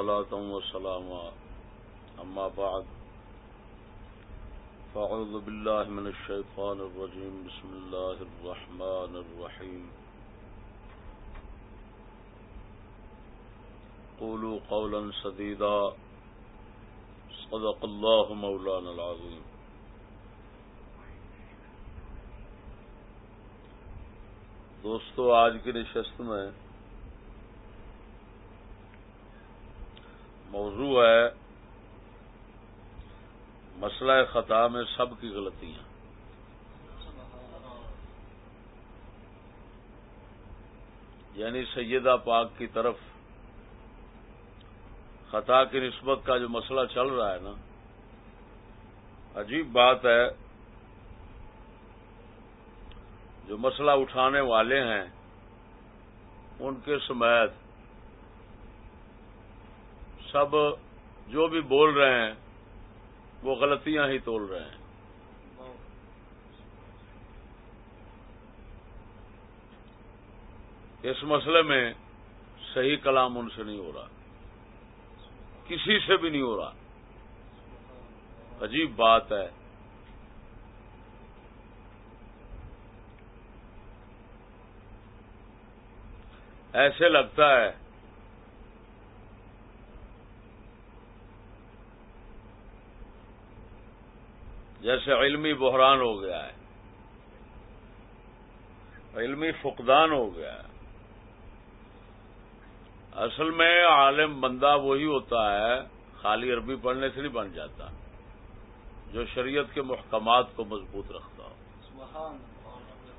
صلاة وسلام. أما بعد، فأعوذ بالله من الشيطان الرجيم. بسم الله الرحمن الرحيم. قولوا قولا سديدا. صدق الله مولانا العظيم. دوستو، آج کی نشست میں موضوع ہے مسئلہ خطا میں سب کی غلطیاں۔ یعنی سیدہ پاک کی طرف خطا کی نسبت کا جو مسئلہ چل رہا ہے نا، عجیب بات ہے، جو مسئلہ اٹھانے والے ہیں، ان کے سمیت سب جو بھی بول رہے ہیں، وہ غلطیاں ہی تول رہے ہیں۔ اس مسئلے میں صحیح کلام ان سے نہیں ہو رہا۔ کسی سے بھی نہیں ہو رہا۔ عجیب بات ہے۔ ایسے لگتا ہے جیسے علمی بحران ہو گیا ہے، علمی فقدان ہو گیا ہے۔ اصل میں عالم بندہ وہی ہوتا ہے، خالی عربی پڑھنے سے نہیں بن جاتا، جو شریعت کے محکمات کو مضبوط رکھتا ہو۔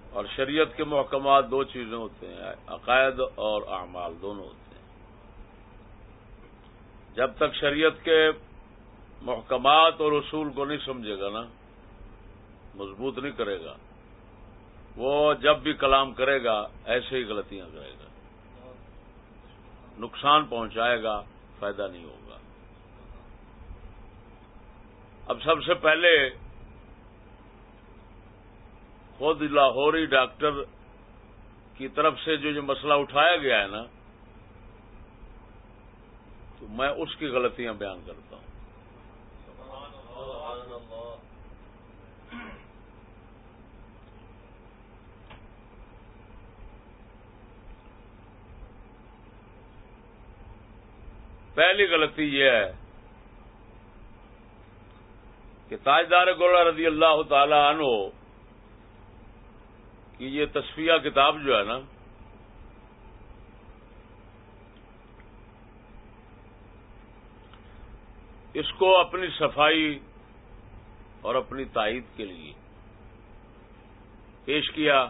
اور شریعت کے محکمات دو چیزیں ہوتے ہیں، عقائد اور اعمال، دونوں ہوتے ہیں۔ جب تک شریعت کے محکمات اور اصول کو نہیں سمجھے گا نا، مضبوط نہیں کرے گا۔ وہ جب بھی کلام کرے گا، ایسے ہی غلطیاں کرے گا۔ نقصان پہنچائے گا، فائدہ نہیں ہوگا۔ اب سب سے پہلے خود لاہوری ڈاکٹر کی طرف سے جو جو مسئلہ اٹھایا گیا ہے نا، تو میں اس کی غلطیاں بیان کرتا ہوں۔ پہلی غلطی یہ ہے کہ تاجدار گولا رضی اللہ تعالی عنہ کی یہ تصفیہ کتاب جو ہے نا، اس کو اپنی صفائی اور اپنی تائید کے لیے پیش کیا۔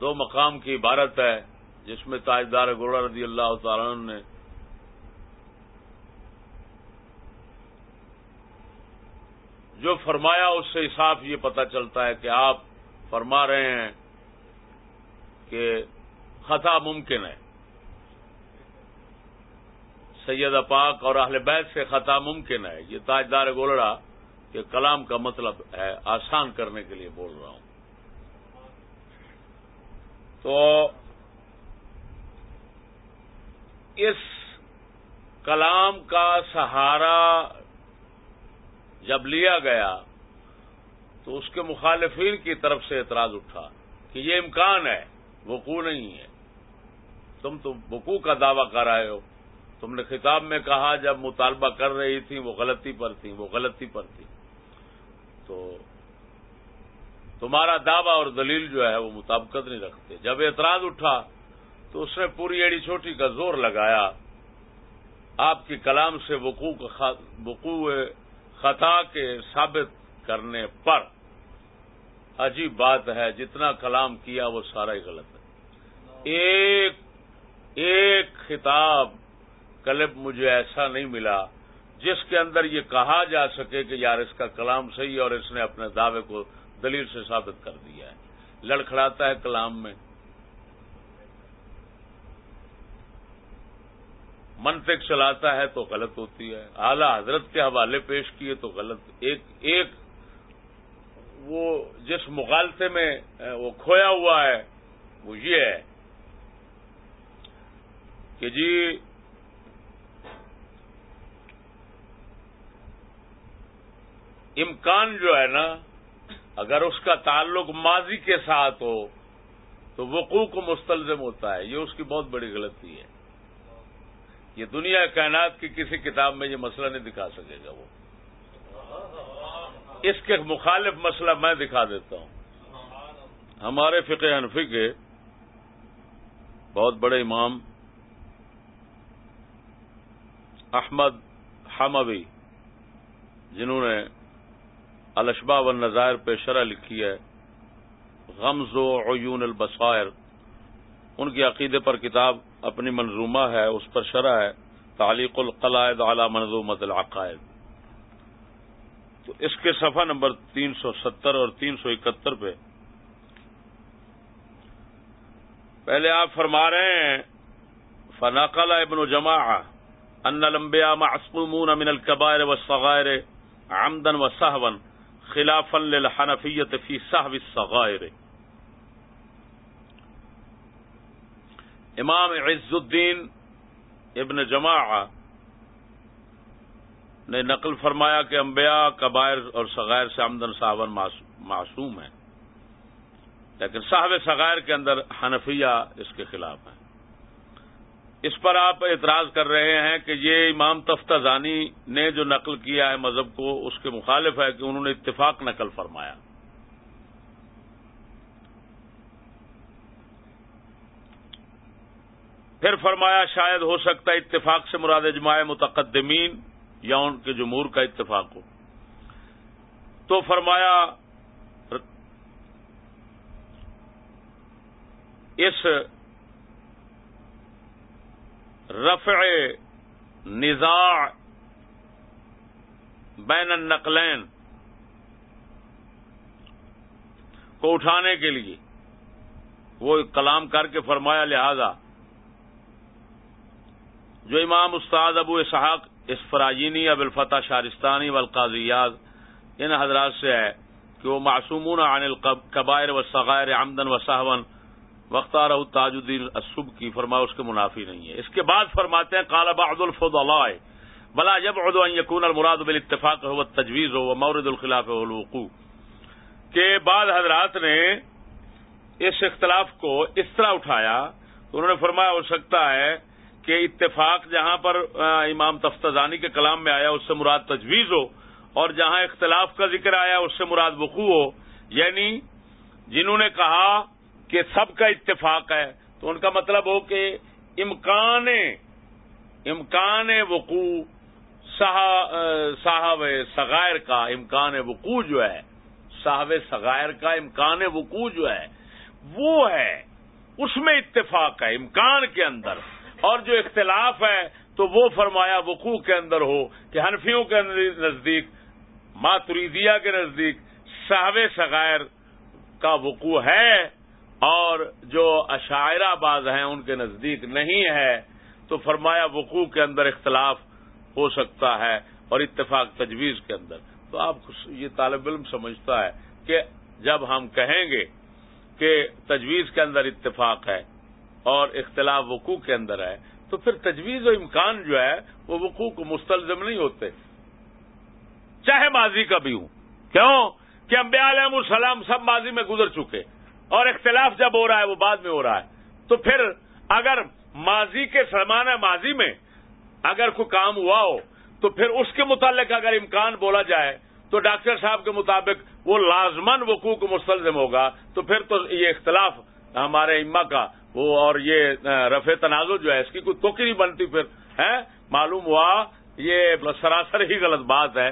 دو مقام کی عبارت ہے۔ جس میں تاجدار گوڑا رضی اللہ تعالی نے جو فرمایا اس سے صاف یہ پتہ چلتا ہے کہ آپ فرما رہے ہیں کہ خطا ممکن ہے۔ سید پاک اور اہل بیت سے خطا ممکن ہے۔ یہ تاجدار گولڑا کہ کلام کا مطلب ہے، آسان کرنے کے لیے بول رہا ہوں۔ تو اس کلام کا سہارا جب لیا گیا تو اس کے مخالفین کی طرف سے اعتراض اٹھا کہ یہ امکان ہے، وقوع نہیں ہے۔ تم تو وقوع کا دعوی کر رہے ہو۔ تم نے خطاب میں کہا جب مطالبہ کر رہی تھی، وہ غلطی پر تھی، وہ غلطی پر تھی۔ تو تمہارا دعوی اور دلیل جو ہے، وہ مطابقت نہیں رکھتے۔ جب اعتراض اٹھا تو اس نے پوری ایڑی چھوٹی کا زور لگایا۔ آپ کی کلام سے وقوع وقوع خطا کے ثابت کرنے پر عجیب بات ہے، جتنا کلام کیا وہ سارا ہی غلط ہے۔ ایک ایک خطاب کلب مجھے ایسا نہیں ملا جس کے اندر یہ کہا جا سکے کہ یار اس کا کلام صحیح اور اس نے اپنے دعوے کو دلیل سے ثابت کر دیا ہے۔ لڑکھڑاتا ہے کلام میں۔ منطق چلاتا ہے تو غلط ہوتی ہے۔ اعلی حضرت کے حوالے پیش کیے تو غلط۔ ایک ایک وہ جس مغالطے میں وہ کھویا ہوا ہے، وہ یہ ہے کہ جی امکان جو ہے نا، اگر اس کا تعلق ماضی کے ساتھ ہو تو وقوع کو مستلزم ہوتا ہے۔ یہ اس کی بہت بڑی غلطی ہے۔ یہ دنیا کائنات کی کسی کتاب میں یہ مسئلہ نہیں دکھا سکے گا وہ۔ اس کے مخالف مسئلہ میں دکھا دیتا ہوں۔ ہمارے فقہ حنفی کے بہت بڑے امام احمد حموی، جنہوں نے الشبا و نظائر پہ شرح لکھی ہے، غمز و عیون البصائر، ان کی عقیدے پر کتاب اپنی منظومہ ہے، اس پر شرح ہے، تعلیق القلائد اعلی منظومت العقائد۔ تو اس کے صفحہ نمبر تین سو ستر اور تین سو اکہتر پہ۔ پہلے آپ فرما رہے ہیں فناقل ابن جمع ان لمبیا معصومون من الكبائر والصغائر عمدا وسهوا خلافا للحنفیت فی صحب الصغائر۔ امام عز الدین ابن جماع نے نقل فرمایا کہ انبیاء کبائر اور سغیر سے آمدن صاحبن معصوم ہیں، لیکن صاحب سغیر کے اندر حنفیہ اس کے خلاف ہیں۔ اس پر آپ اعتراض کر رہے ہیں کہ یہ امام تفتہ زانی نے جو نقل کیا ہے مذہب کو، اس کے مخالف ہے کہ انہوں نے اتفاق نقل فرمایا۔ پھر فرمایا شاید ہو سکتا ہے اتفاق سے مراد اجماع متقدمین یا ان کے جمہور کا اتفاق ہو۔ تو فرمایا اس رفع نزاع بین النقلین کو اٹھانے کے لیے وہ کلام کر کے فرمایا، لہذا جو امام استاد ابو اسحاق اسفراجینی اب الفتح شارستانی والقاضیات، ان حضرات سے ہے کہ وہ معصومون عن القبائر و سغائر آمدن و صاحبن وختار تاج الدین اسب کی، فرمایا اس کے منافی نہیں ہے۔ اس کے بعد فرماتے ہیں کالا بعد الفد اللہ بلا جب اردو یقون المراد بال اتفاق ہو تجویز ہو مورد الخلاف ہو الوقوع۔ کے بعد حضرات نے اس اختلاف کو اس طرح اٹھایا تو انہوں نے فرمایا ہو سکتا ہے کہ اتفاق جہاں پر امام تفتانی کے کلام میں آیا، اس سے مراد تجویز ہو، اور جہاں اختلاف کا ذکر آیا، اس سے مراد وقوع ہو۔ یعنی جنہوں نے کہا کہ سب کا اتفاق ہے، تو ان کا مطلب ہو کہ امکان امکان وقوع صاحب سغائر کا امکان وقوع جو ہے صاحب سغائر کا امکان وقوع جو ہے، وہ ہے، اس میں اتفاق ہے، امکان کے اندر۔ اور جو اختلاف ہے تو وہ فرمایا وقوع کے اندر ہو کہ حنفیوں کے نزدیک ماتریدیا کے نزدیک صاحب سغائر کا وقوع ہے اور جو عشاعرہ باز ہیں ان کے نزدیک نہیں ہے، تو فرمایا وقوع کے اندر اختلاف ہو سکتا ہے اور اتفاق تجویز کے اندر۔ تو آپ یہ طالب علم سمجھتا ہے کہ جب ہم کہیں گے کہ تجویز کے اندر اتفاق ہے اور اختلاف وقوع کے اندر ہے، تو پھر تجویز و امکان جو ہے، وہ وقوع کو مستلزم نہیں ہوتے۔ چاہے ماضی کا بھی ہوں۔ کیوں؟ کہ انبیاء علیہ السلام سب ماضی میں گزر چکے۔ اور اختلاف جب ہو رہا ہے، وہ بعد میں ہو رہا ہے۔ تو پھر اگر ماضی کے سلمان ماضی میں اگر کوئی کام ہوا ہو، تو پھر اس کے متعلق اگر امکان بولا جائے، تو ڈاکٹر صاحب کے مطابق وہ لازمن وقوع کو مستلزم ہوگا۔ تو پھر تو یہ اختلاف ہمارے اما کا وہ اور یہ رفع تنازع جو ہے، اس کی کوئی توقع نہیں بنتی پھر ہے معلوم ہوا، یہ سراسر ہی غلط بات ہے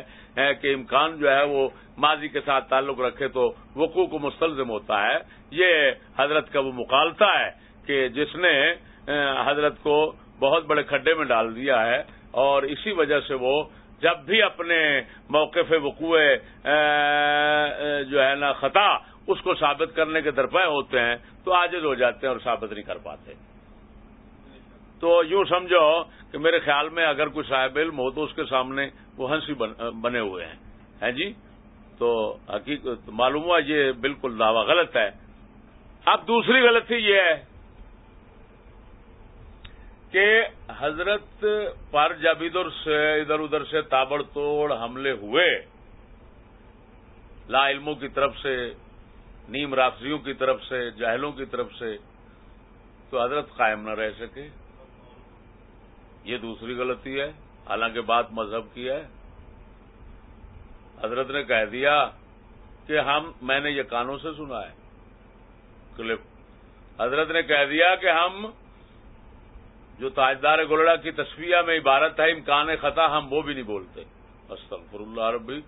کہ امکان جو ہے وہ ماضی کے ساتھ تعلق رکھے تو وقوع کو مستلزم ہوتا ہے۔ یہ حضرت کا وہ مقالتا ہے کہ جس نے حضرت کو بہت بڑے کھڈے میں ڈال دیا ہے اور اسی وجہ سے وہ جب بھی اپنے موقف وقوع جو ہے نا، خطا اس کو ثابت کرنے کے درپے ہوتے ہیں تو آجز ہو جاتے ہیں اور ثابت نہیں کر پاتے۔ تو یوں سمجھو کہ میرے خیال میں اگر کوئی صاحب علم ہو تو اس کے سامنے وہ ہنسی بنے ہوئے ہیں۔ جی؟ تو حقیقت معلوم ہوا یہ بالکل دعویٰ غلط ہے۔ اب دوسری غلطی یہ ہے کہ حضرت پر جب ادھر سے ادھر ادھر سے تابڑ توڑ حملے ہوئے۔ لا علموں کی طرف سے نیم رافضیوں کی طرف سے، جاہلوں کی طرف سے تو حضرت قائم نہ رہ سکے۔ یہ دوسری غلطی ہے۔ حالانکہ بات مذہب کی ہے۔ حضرت نے کہہ دیا کہ ہم، میں نے یہ کانوں سے سنا ہے۔ کلپ۔ حضرت نے کہہ دیا کہ ہم جو تاجدار گولڑا کی تصویر میں عبارت ہے، امکان خطا، ہم وہ بھی نہیں بولتے۔ استغفر اللہ ربی۔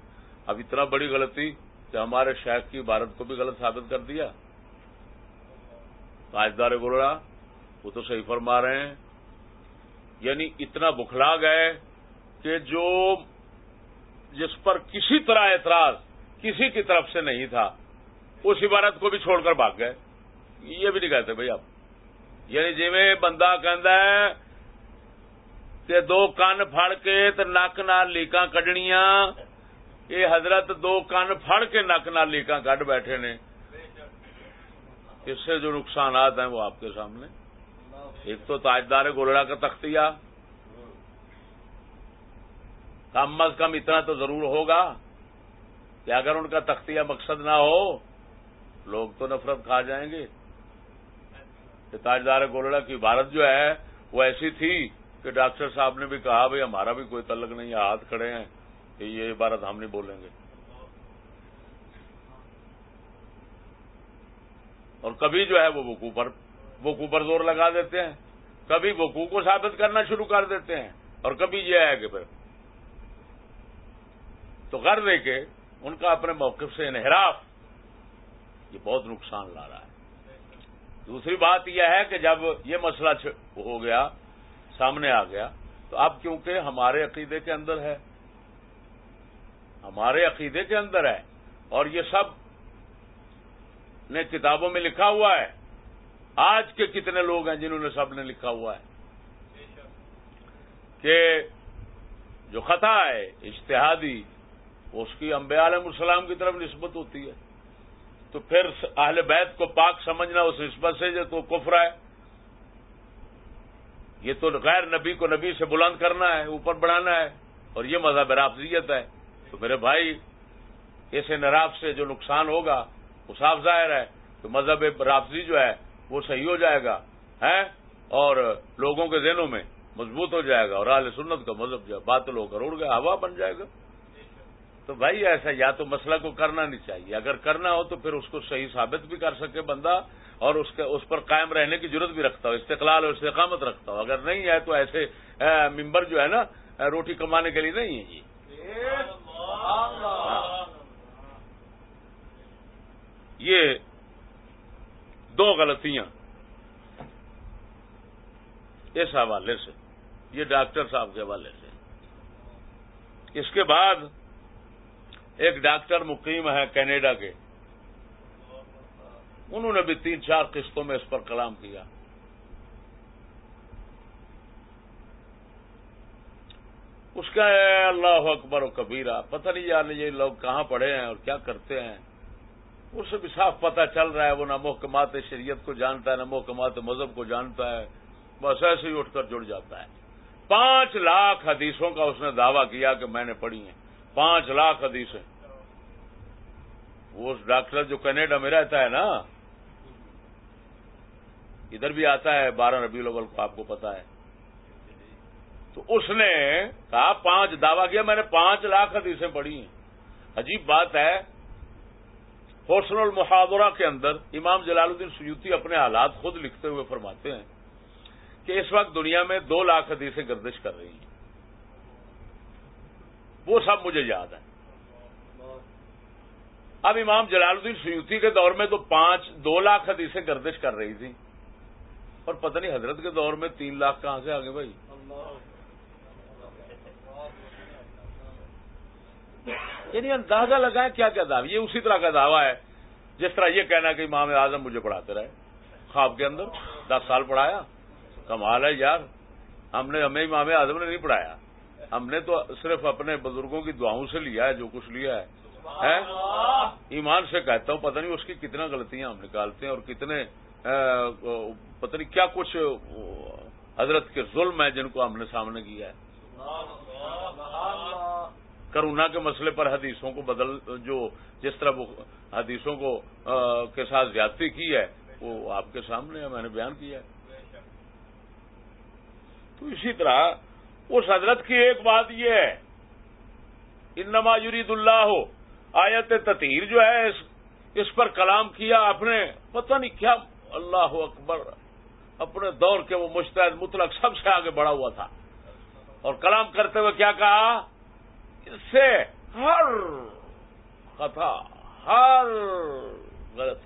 اب اتنا بڑی غلطی۔ کہ ہمارے شیخ کی عبارت کو بھی غلط ثابت کر دیا۔ تاجدار گولڑا وہ تو صحیح فرما رہے ہیں۔ یعنی اتنا بکھلا گئے کہ جو جس پر کسی طرح اعتراض کسی کی طرف سے نہیں تھا، اس عبارت کو بھی چھوڑ کر بھاگ گئے۔ یہ بھی نہیں کہتے بھائی آپ۔ یعنی جی میں بندہ ہے کہ دو کن فڑ کے تو نک نال لیکاں کڈنیاں یہ حضرت دو کن فڑ کے نک نال لیکاں کڈ بیٹھے نے۔ اس سے جو نقصانات ہیں وہ آپ کے سامنے۔ ایک تو تاجدار گولڑا کا تختیہ۔ کم از کم اتنا تو ضرور ہوگا کہ اگر ان کا تختیہ مقصد نہ ہو، لوگ تو نفرت کھا جائیں گے۔ کہ تاجدار گولڑا کی عبارت جو ہے، وہ ایسی تھی کہ ڈاکٹر صاحب نے بھی کہا بھائی ہمارا بھی کوئی تعلق نہیں ہے ہاتھ کھڑے ہیں۔ کہ یہ عبارت ہم نہیں بولیں گے۔ اور کبھی جو ہے وہ وقوع پر وقوع پر زور لگا دیتے ہیں۔ کبھی وقوع کو ثابت کرنا شروع کر دیتے ہیں۔ اور کبھی یہ ہے کہ پھر تو غرض ہے کہ ان کا اپنے موقف سے انحراف، یہ بہت نقصان لا رہا ہے۔ دوسری بات یہ ہے کہ جب یہ مسئلہ ہو گیا، سامنے آ گیا، تو اب کیونکہ ہمارے عقیدے کے اندر ہے ہمارے عقیدے کے اندر ہے اور یہ سب نے کتابوں میں لکھا ہوا ہے۔ آج کے کتنے لوگ ہیں جنہوں نے سب نے لکھا ہوا ہے؟ کہ جو خطا ہے اشتہادی اس کی امبیا علیہ السلام کی طرف نسبت ہوتی ہے۔ تو پھر اہل بیت کو پاک سمجھنا اس نسبت سے جو تو کفر ہے۔ یہ تو غیر نبی کو نبی سے بلند کرنا ہے، اوپر بڑھانا ہے۔ اور یہ مذہب رافضیت ہے۔ تو میرے بھائی ایسے نراف سے جو نقصان ہوگا، وہ صاف ظاہر ہے تو مذہب رافضی جو ہے، وہ صحیح ہو جائے گا ہے اور لوگوں کے ذہنوں میں مضبوط ہو جائے گا، اور اہل سنت کا مذہب جو ہے باتل ہو کر اڑ گیا، ہوا بن جائے گا۔ تو بھائی، ایسا یا تو مسئلہ کو کرنا نہیں چاہیے۔ اگر کرنا ہو تو پھر اس کو صحیح ثابت بھی کر سکے بندہ، اور اس کے، اس پر قائم رہنے کی ضرورت بھی رکھتا ہو، استقلال اور استقامت رکھتا ہو۔ اگر نہیں ہے تو ایسے ممبر جو ہے نا روٹی کمانے کے لیے نہیں ہے۔ جی۔ یہ دو غلطیاں اس حوالے سے، یہ ڈاکٹر صاحب کے حوالے سے۔ اس کے بعد ایک ڈاکٹر مقیم ہے کینیڈا کے۔ انہوں نے بھی تین چار قسطوں میں اس پر کلام کیا۔ اس کا اللہ اکبر و کبیرہ، پتہ نہیں یار یہ لوگ کہاں پڑھے ہیں اور کیا کرتے ہیں۔ اس سے بھی صاف پتہ چل رہا ہے، وہ نہ محکمات شریعت کو جانتا ہے، نہ محکمات مذہب کو جانتا ہے، بس ایسے ہی اٹھ کر جڑ جاتا ہے۔ پانچ لاکھ حدیثوں کا اس نے دعویٰ کیا کہ میں نے پڑھی ہیں۔ پانچ لاکھ حدیثیں۔ وہ ڈاکٹر جو کینیڈا میں رہتا ہے نا، ادھر بھی آتا ہے، بارہ ربی الاول کو آپ کو پتا ہے۔ تو اس نے کہا، پانچ دعویٰ کیا، میں نے پانچ لاکھ حدیثیں پڑھی ہیں۔ عجیب بات ہے، حسن المحاورہ کے اندر امام جلال الدین سیوتی اپنے حالات خود لکھتے ہوئے فرماتے ہیں کہ اس وقت دنیا میں دو لاکھ حدیثیں گردش کر رہی ہیں۔ وہ سب مجھے یاد ہے اب امام جلال الدین سیوتی کے دور میں تو پانچ، دو لاکھ حدیثیں گردش کر رہی تھی اور پتہ نہیں حضرت کے دور میں تین لاکھ کہاں سے آگے بھائی؟ یعنی اندازہ لگائیں کیا کیا دعوی، یہ اسی طرح کا دعویٰ ہے۔ جس طرح یہ کہنا کہ امام اعظم مجھے پڑھاتے رہے، خواب کے اندر دس سال پڑھایا، کمال ہے یار، ہم نے، ہمیں امام اعظم نے نہیں پڑھایا۔ ہم نے تو صرف اپنے بزرگوں کی دعاؤں سے لیا ہے، جو کچھ لیا ہے۔ ایمان سے کہتا ہوں، پتہ نہیں اس کی کتنا غلطیاں ہم نکالتے ہیں اور کتنے پتہ نہیں کیا کچھ حضرت کے ظلم ہیں جن کو ہم نے سامنے کیا ہے۔ کرونا کے مسئلے پر حدیثوں کو بدل، جو جس طرح حدیثوں کو کے ساتھ زیادتی کی ہے، وہ آپ کے سامنے ہے، میں نے بیان کیا ہے۔ تو اسی طرح اس حضرت کی ایک بات یہ ہے، انما یرید اللہ ہو آیت تطہیر جو ہے، اس اس پر کلام کیا اپنے پتہ نہیں کیا، اللہ اکبر، اپنے دور کے وہ مستعد مطلق سب سے آگے بڑھا ہوا تھا۔ اور کلام کرتے ہوئے کیا کہا؟ سے ہر خطا، ہر غلط۔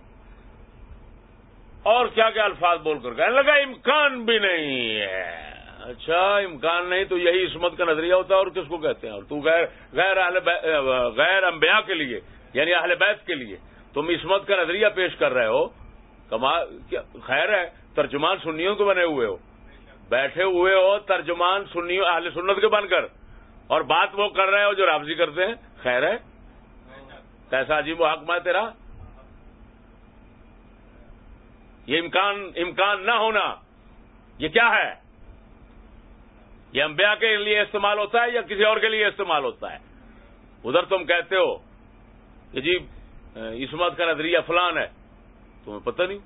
اور کیا کیا الفاظ بول کر کہنے لگا امکان بھی نہیں ہے۔ اچھا امکان نہیں تو یہی عصمت کا نظریہ ہوتا ہے، اور کس کو کہتے ہیں؟ اور تو غیر غیر اہل غیر انبیاء کے لیے یعنی اہل بیت کے لیے۔ تم عصمت کا نظریہ پیش کر رہے ہو۔ خیر ہے؟ ترجمان سنیوں کو بنے ہوئے ہو۔ بیٹھے ہوئے ہو، ترجمان سنیوں، اہل سنت کے بن کر۔ اور بات وہ کر رہے ہو جو رابضی کرتے ہیں؟ خیر ہے؟ کیسا عجیب و حق میں تیرا؟ یہ امکان امکان نہ ہونا، یہ کیا ہے؟ یہ انبیاء کے لیے استعمال ہوتا ہے یا کسی اور کے لیے استعمال ہوتا ہے؟ ادھر تم کہتے ہو کہ جی عصمت کا نظریہ فلان ہے، تمہیں پتہ نہیں؟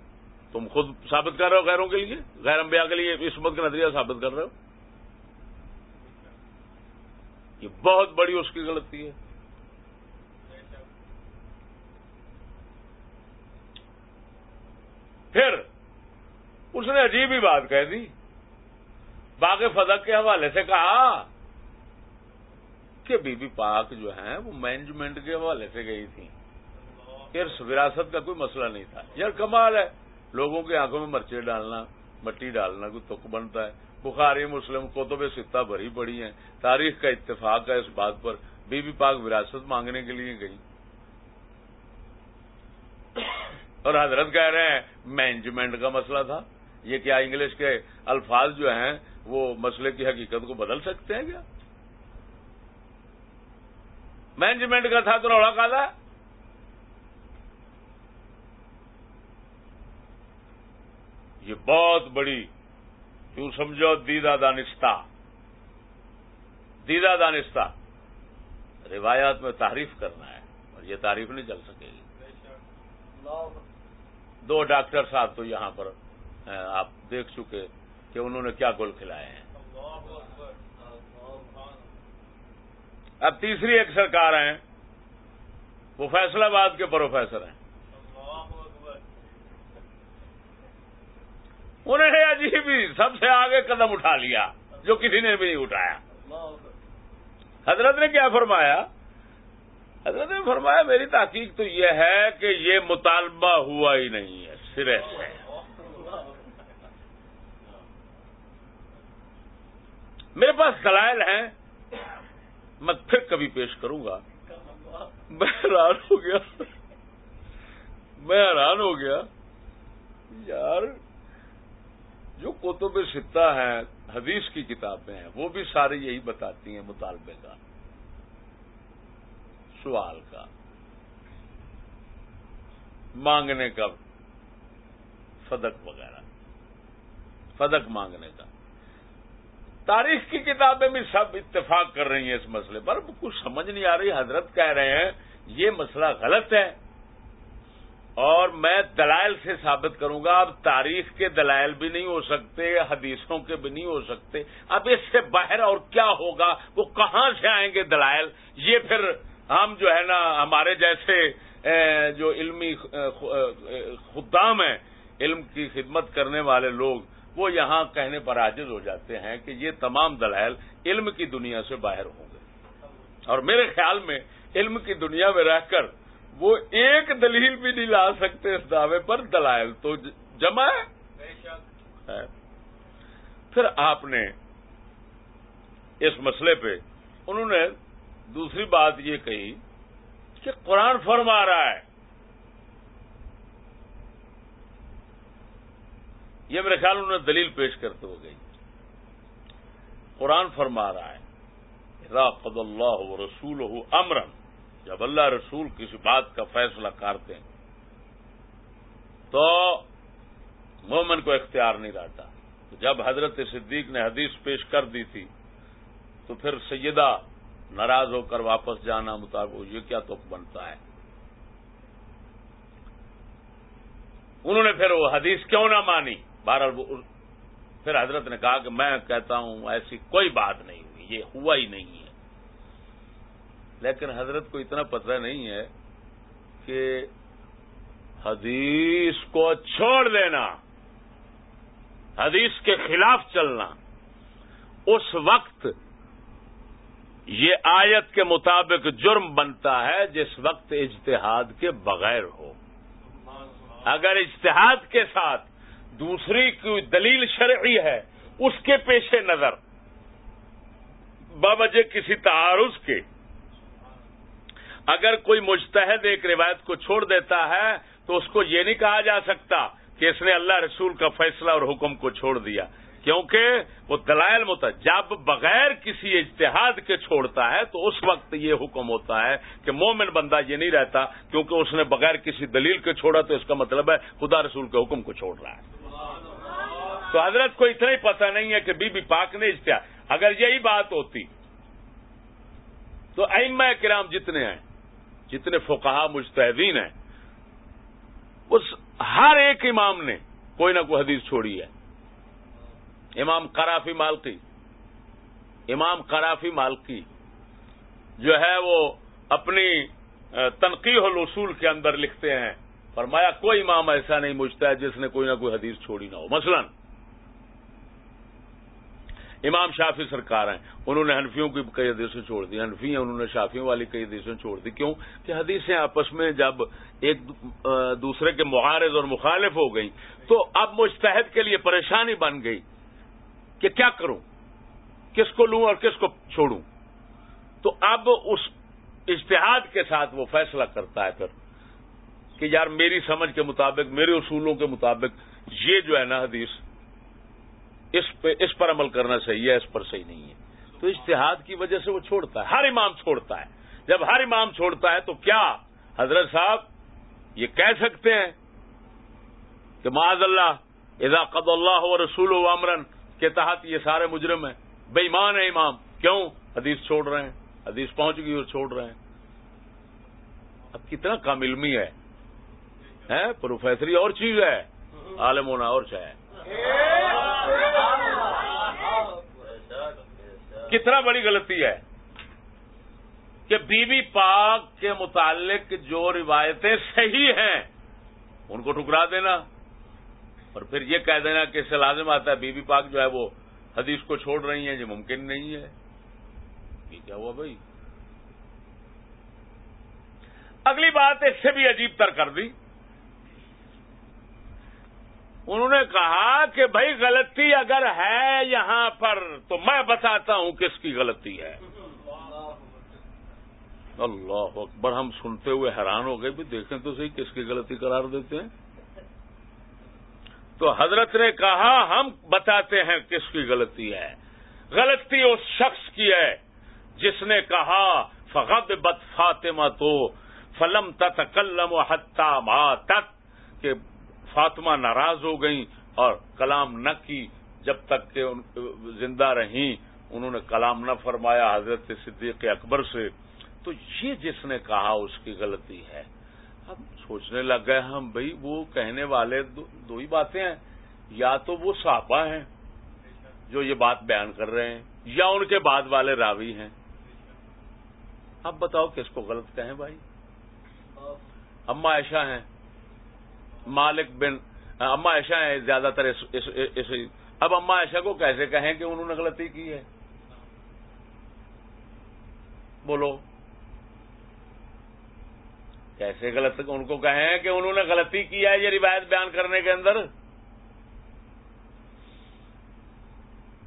تم خود ثابت کر رہے ہو غیروں کے لیے؟ غیر انبیاء کے لیے عصمت کا نظریہ ثابت کر رہے ہو؟ یہ بہت بڑی اس کی غلطی ہے۔ پھر اس نے عجیب ہی بات کہہ دی۔ باغ فدق کے حوالے سے کہا کہ بی بی پاک جو ہیں وہ مینجمنٹ کے حوالے سے گئی تھی پھر وراثت کا کوئی مسئلہ نہیں تھا۔ یار کمال ہے۔ لوگوں کی آنکھوں میں مرچے ڈالنا، مٹی ڈالنا، کوئی تک بنتا ہے۔ بخاری مسلم کو تو بے ستہ بھری پڑی ہیں۔ تاریخ کا اتفاق ہے اس بات پر۔ بی بی پاک وراثت مانگنے کے لیے گئی۔ اور حضرت کہہ رہے ہیں مینجمنٹ کا مسئلہ تھا۔ یہ کیا انگلش کے الفاظ جو ہیں، وہ مسئلے کی حقیقت کو بدل سکتے ہیں کیا؟ مینجمنٹ کا تھا تو روڑا کا تھا یہ بہت بڑی کیوں سمجھو دیدہ دانستہ۔ دیدہ دانستہ۔ روایات میں تعریف کرنا ہے اور یہ تعریف نہیں چل سکے گی۔ دو ڈاکٹر صاحب تو یہاں پر آپ دیکھ چکے کہ انہوں نے کیا گول کھلائے ہیں۔ اب تیسری ایک سرکار ہیں، وہ فیصلہ آباد کے پروفیسر ہیں۔ انہوں نے عجیب ہی سب سے آگے قدم اٹھا لیا، جو کسی نے بھی نہیں اٹھایا۔ حضرت نے کیا فرمایا؟ حضرت نے فرمایا، میری تحقیق تو یہ ہے کہ یہ مطالبہ ہوا ہی نہیں ہے، سرے سے۔ میرے پاس دلائل ہیں، میں پھر کبھی پیش کروں گا۔ میں حیران ہو گیا۔ میں حیران ہو گیا۔ یار جو کتب ستہ ہیں، حدیث کی کتابیں ہیں، وہ بھی ساری یہی بتاتی ہیں مطالبے کا، سوال کا، مانگنے کا فدق وغیرہ فدق مانگنے کا۔ تاریخ کی کتابیں بھی سب اتفاق کر رہی ہیں اس مسئلے پر کچھ سمجھ نہیں آ رہی، حضرت کہہ رہے ہیں، یہ مسئلہ غلط ہے۔ اور میں دلائل سے ثابت کروں گا، اب تاریخ کے دلائل بھی نہیں ہو سکتے، حدیثوں کے بھی نہیں ہو سکتے۔ اب اس سے باہر اور کیا ہوگا؟ وہ کہاں سے آئیں گے دلائل؟ یہ پھر ہم جو ہے نا، ہمارے جیسے جو علمی خدام ہیں، علم کی خدمت کرنے والے لوگ، وہ یہاں کہنے پر عاجز ہو جاتے ہیں کہ یہ تمام دلائل علم کی دنیا سے باہر ہوں گے۔ اور میرے خیال میں، علم کی دنیا میں رہ کر وہ ایک دلیل بھی نہیں لا سکتے اس دعوے پر دلائل تو جمع ہے۔ پھر آپ نے اس مسئلے پہ انہوں نے دوسری بات یہ کہی کہ قرآن فرما رہا ہے۔ یہ میرے خیال انہوں نے دلیل پیش کرتے ہو گئی قرآن فرما رہا ہے۔ راقد اللہ رسول امرن جب اللہ رسول کسی بات کا فیصلہ کرتے ہیں، تو مومن کو اختیار نہیں رہتا۔ جب حضرت صدیق نے حدیث پیش کر دی تھی، تو پھر سیدہ ناراض ہو کر واپس جانا مطابق یہ کیا تک بنتا ہے؟ انہوں نے پھر وہ حدیث کیوں نہ مانی؟ بہرحال پھر حضرت نے کہا کہ میں کہتا ہوں، ایسی کوئی بات نہیں ہوئی یہ ہوا ہی نہیں ہے۔ لیکن حضرت کو اتنا پتہ نہیں ہے کہ حدیث کو چھوڑ دینا، حدیث کے خلاف چلنا، اس وقت یہ آیت کے مطابق جرم بنتا ہے جس وقت اجتہاد کے بغیر ہو۔ اگر اجتہاد کے ساتھ دوسری کوئی دلیل شرعی ہے، اس کے پیش نظر باوجہ کسی تعارض کے اگر کوئی مجتہد ایک روایت کو چھوڑ دیتا ہے تو اس کو یہ نہیں کہا جا سکتا کہ اس نے اللہ رسول کا فیصلہ اور حکم کو چھوڑ دیا۔ کیونکہ وہ دلائل متا جب بغیر کسی اجتہاد کے چھوڑتا ہے تو اس وقت یہ حکم ہوتا ہے کہ مومن بندہ یہ نہیں رہتا، کیونکہ اس نے بغیر کسی دلیل کے چھوڑا تو اس کا مطلب ہے خدا رسول کے حکم کو چھوڑ رہا ہے۔ تو حضرت کو اتنا ہی پتہ نہیں ہے کہ بی بی پاک نے اجتہاد اگر یہی بات ہوتی تو ائمہ کرام جتنے ہیں جتنے فقہا مجتہدین ہیں، اس ہر ایک امام نے کوئی نہ کوئی حدیث چھوڑی ہے۔ امام کرافی مالکی، امام کرافی مالکی جو ہے وہ اپنی تنقیح الاصول کے اندر لکھتے ہیں، فرمایا کوئی امام ایسا نہیں مجھتا ہے جس نے کوئی نہ کوئی حدیث چھوڑی نہ ہو۔ مثلا امام شافی سرکار ہیں، انہوں نے حنفیوں کی کئی حدیثیں چھوڑ دی، حنفی ہیں، انہوں نے شافیوں والی کئی حدیثیں چھوڑ دی، کیوں؟ کہ حدیثیں آپس میں جب ایک دوسرے کے معارض اور مخالف ہو گئی تو اب مستحد کے لیے پریشانی بن گئی کہ کیا کروں؟ کس کو لوں اور کس کو چھوڑوں؟ تو اب اس اشتہاد کے ساتھ وہ فیصلہ کرتا ہے پھر کہ یار میری سمجھ کے مطابق، میرے اصولوں کے مطابق یہ جو ہے نا حدیث اس پہ اس پر عمل کرنا صحیح ہے، اس پر صحیح نہیں ہے۔ تو اشتہاد کی وجہ سے وہ چھوڑتا ہے۔ ہر امام چھوڑتا ہے۔ جب ہر امام چھوڑتا ہے تو کیا؟ حضرت صاحب یہ کہہ سکتے ہیں کہ معاذ اللہ، اذا قد اللہ و رسول و امرن، کے تحت یہ سارے مجرم ہیں۔ بے ایمان ہے امام۔ کیوں؟ حدیث چھوڑ رہے ہیں۔ حدیث پہنچ گئی اور چھوڑ رہے ہیں۔ اب کتنا کم علمی ہے۔ پروفیسری اور چیز ہے۔ عالم ہونا اور چاہے۔ کتنا بڑی غلطی ہے کہ بی بی پاک کے متعلق جو روایتیں صحیح ہیں، ان کو ٹکرا دینا۔ اور پھر یہ کہہ دینا کہ سے لازم آتا ہے بی بی پاک جو ہے وہ حدیث کو چھوڑ رہی ہیں، یہ ممکن نہیں ہے۔ یہ کیا ہوا بھائی؟ اگلی بات اس سے بھی عجیب تر کر دی۔ انہوں نے کہا کہ بھائی غلطی اگر ہے یہاں پر تو میں بتاتا ہوں کس کی غلطی ہے۔ اللہ اکبر، ہم سنتے ہوئے حیران ہو گئے، بھی دیکھیں تو صحیح کس کی غلطی قرار دیتے ہیں۔ تو حضرت نے کہا ہم بتاتے ہیں کس کی غلطی ہے۔ غلطی اس شخص کی ہے جس نے کہا فغب بد فاطمہ تو فلم تتکلم حتہ ما تک کہ فاطمہ ناراض ہو گئیں اور کلام نہ کی جب تک کہ زندہ رہیں، انہوں نے کلام نہ فرمایا حضرت صدیق اکبر سے۔ تو یہ جس نے کہا اس کی غلطی ہے۔ اب سوچنے لگ گئے، ہم بھائی وہ کہنے والے دو ہی باتیں ہیں۔ یا تو وہ صحابہ ہیں جو یہ بات بیان کر رہے ہیں، یا ان کے بعد والے راوی ہیں۔ اب بتاؤ کس کو غلط کہیں بھائی؟ اما ایشا ہیں۔ مالک بن اما ایشا ہیں زیادہ تر اس اب اما ایشا کو کیسے کہیں کہ انہوں نے غلطی کی ہے؟ بولو۔ کیسے غلط ان کو کہیں کہ انہوں نے غلطی کیا ہے یہ روایت بیان کرنے کے اندر؟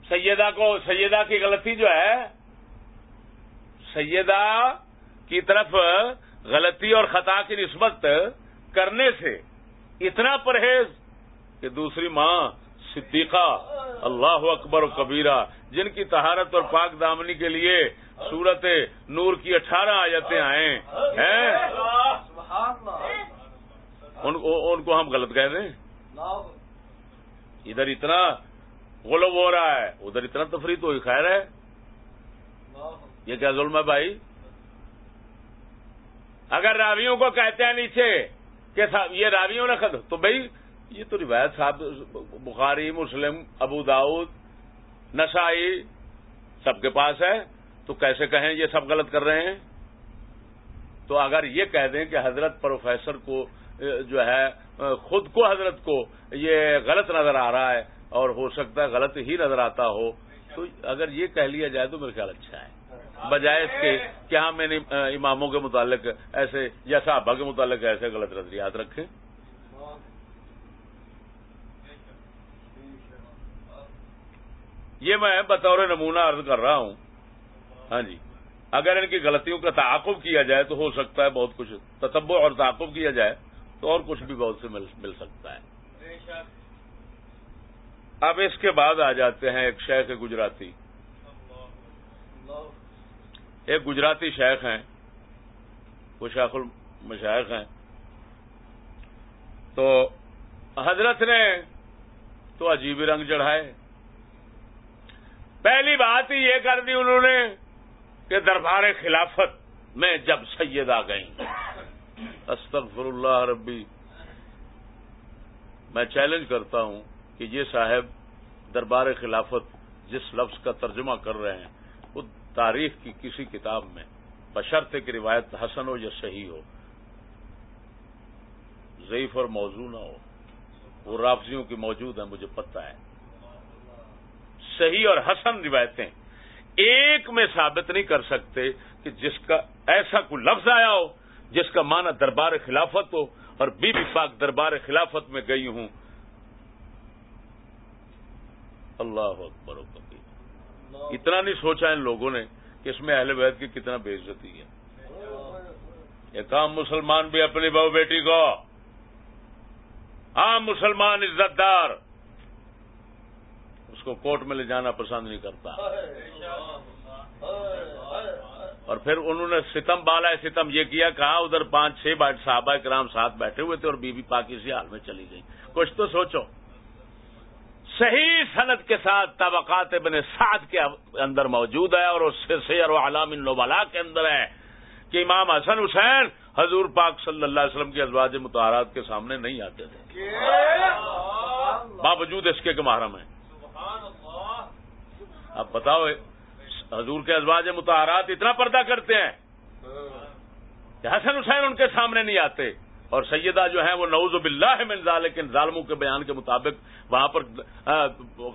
سیدہ کو، سیدہ کی غلطی جو ہے، سیدہ کی طرف غلطی اور خطا کی نسبت کرنے سے اتنا پرہیز کہ دوسری ماں صدیقہ اللہ اکبر و کبیرہ جن کی تہارت اور پاک دامنی کے لیے سورت نور کی اٹھارہ آیتیں آئیں ان کو ہم غلط کہہ دیں؟ ادھر اتنا غلب ہو رہا ہے ادھر اتنا تفریح تو خیر ہے؟ یہ کیا ظلم ہے بھائی؟ اگر راویوں کو کہتے ہیں نیچے کہ یہ راویوں نے خد تو بھائی، یہ تو روایت صاحب، بخاری، مسلم، ابو داؤد، نسائی سب کے پاس ہے۔ تو کیسے کہیں یہ سب غلط کر رہے ہیں؟ تو اگر یہ کہہ دیں کہ حضرت پروفیسر کو جو ہے خود کو حضرت کو یہ غلط نظر آ رہا ہے اور ہو سکتا ہے غلط ہی نظر آتا ہو، تو اگر یہ کہہ لیا جائے تو میرے خیال اچھا ہے۔ بجائے اس کے کہ ہاں میں نے اماموں کے متعلق ایسے یا صحابہ کے متعلق ایسے غلط نظریات رکھیں یہ میں بطور نمونہ عرض کر رہا ہوں۔ ہاں جی۔ اگر ان کی غلطیوں کا تعاقب کیا جائے تو ہو سکتا ہے بہت کچھ تتبع اور تعاقب کیا جائے تو اور کچھ بھی بہت سے مل سکتا ہے۔ اب اس کے بعد آ جاتے ہیں ایک شیخ گجراتی۔ ایک گجراتی شیخ ہیں، وہ شیخ المشائق ہیں۔ تو حضرت نے تو عجیب رنگ چڑھائے۔ پہلی بات ہی یہ کر دی انہوں نے کہ دربار خلافت میں جب سید آ گئی استغفر اللہ ربی، میں چیلنج کرتا ہوں کہ یہ صاحب دربار خلافت جس لفظ کا ترجمہ کر رہے ہیں تاریخ کی کسی کتاب میں بشرط کی روایت حسن ہو یا صحیح ہو، ضعیف اور موضوع نہ ہو، وہ رافضیوں کی موجود ہیں، مجھے پتہ ہے۔ صحیح اور حسن روایتیں ایک میں ثابت نہیں کر سکتے کہ جس کا ایسا کوئی لفظ آیا ہو، جس کا معنی دربار خلافت ہو اور بی بی پاک دربار خلافت میں گئی ہوں۔ اللہ اکبر اتنا نہیں سوچا ان لوگوں نے کہ اس میں اہل بیت کی کتنا بے عزتی ہے۔ ایک عام مسلمان بھی اپنی بہو بیٹی کو؟ عام مسلمان عزت دار اس کو کورٹ میں لے جانا پسند نہیں کرتا۔ اور پھر انہوں نے ستم بالا ستم یہ کیا کہا ادھر پانچ، چھ صحابہ کرام ساتھ بیٹھے ہوئے تھے اور بی بی پاکی اسی حال میں چلی گئی۔ کچھ تو سوچو۔ صحیح صنعت کے ساتھ طبقات ابن سعد کے اندر موجود ہے اور اس سے سیر و علام نوبلا کے اندر ہے کہ امام حسن حسین حضور پاک صلی اللہ علیہ وسلم کی ازواج متحرات کے سامنے نہیں آتے تھے۔ باوجود اس کے محرم ہیں۔ اب بتاؤ، حضور کے ازواج متحرات اتنا پردہ کرتے ہیں کہ حسن حسین ان کے سامنے نہیں آتے۔ اور سیدہ جو ہیں وہ نعوذ باللہ من لیکن ظالموں کے بیان کے مطابق وہاں پر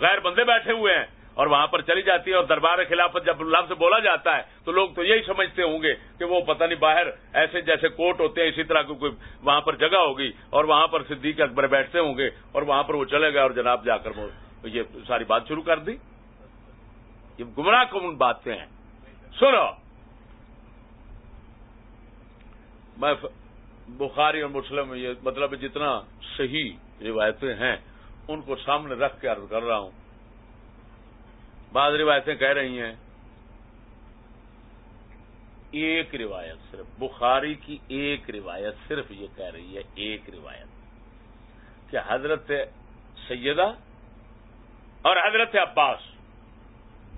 غیر بندے بیٹھے ہوئے ہیں اور وہاں پر چلی جاتی ہے اور دربار خلافت جب لفظ بولا جاتا ہے تو لوگ تو یہی سمجھتے ہوں گے کہ وہ پتہ نہیں باہر ایسے جیسے کوٹ ہوتے ہیں، اسی طرح کی کوئی وہاں پر جگہ ہوگی اور وہاں پر صدیق اکبر بیٹھتے ہوں گے اور وہاں پر وہ چلے گئے اور جناب جا کر وہ یہ ساری بات شروع کر دی۔ یہ گمراہ کون باتیں ہیں۔ سنو۔ میں بخاری اور مسلم یہ مطلب جتنا صحیح روایتیں ہیں، ان کو سامنے رکھ کے عرض کر رہا ہوں۔ بعض روایتیں کہہ رہی ہیں، ایک روایت صرف، بخاری کی ایک روایت صرف یہ کہہ رہی ہے، ایک روایت کہ حضرت سیدہ اور حضرت عباس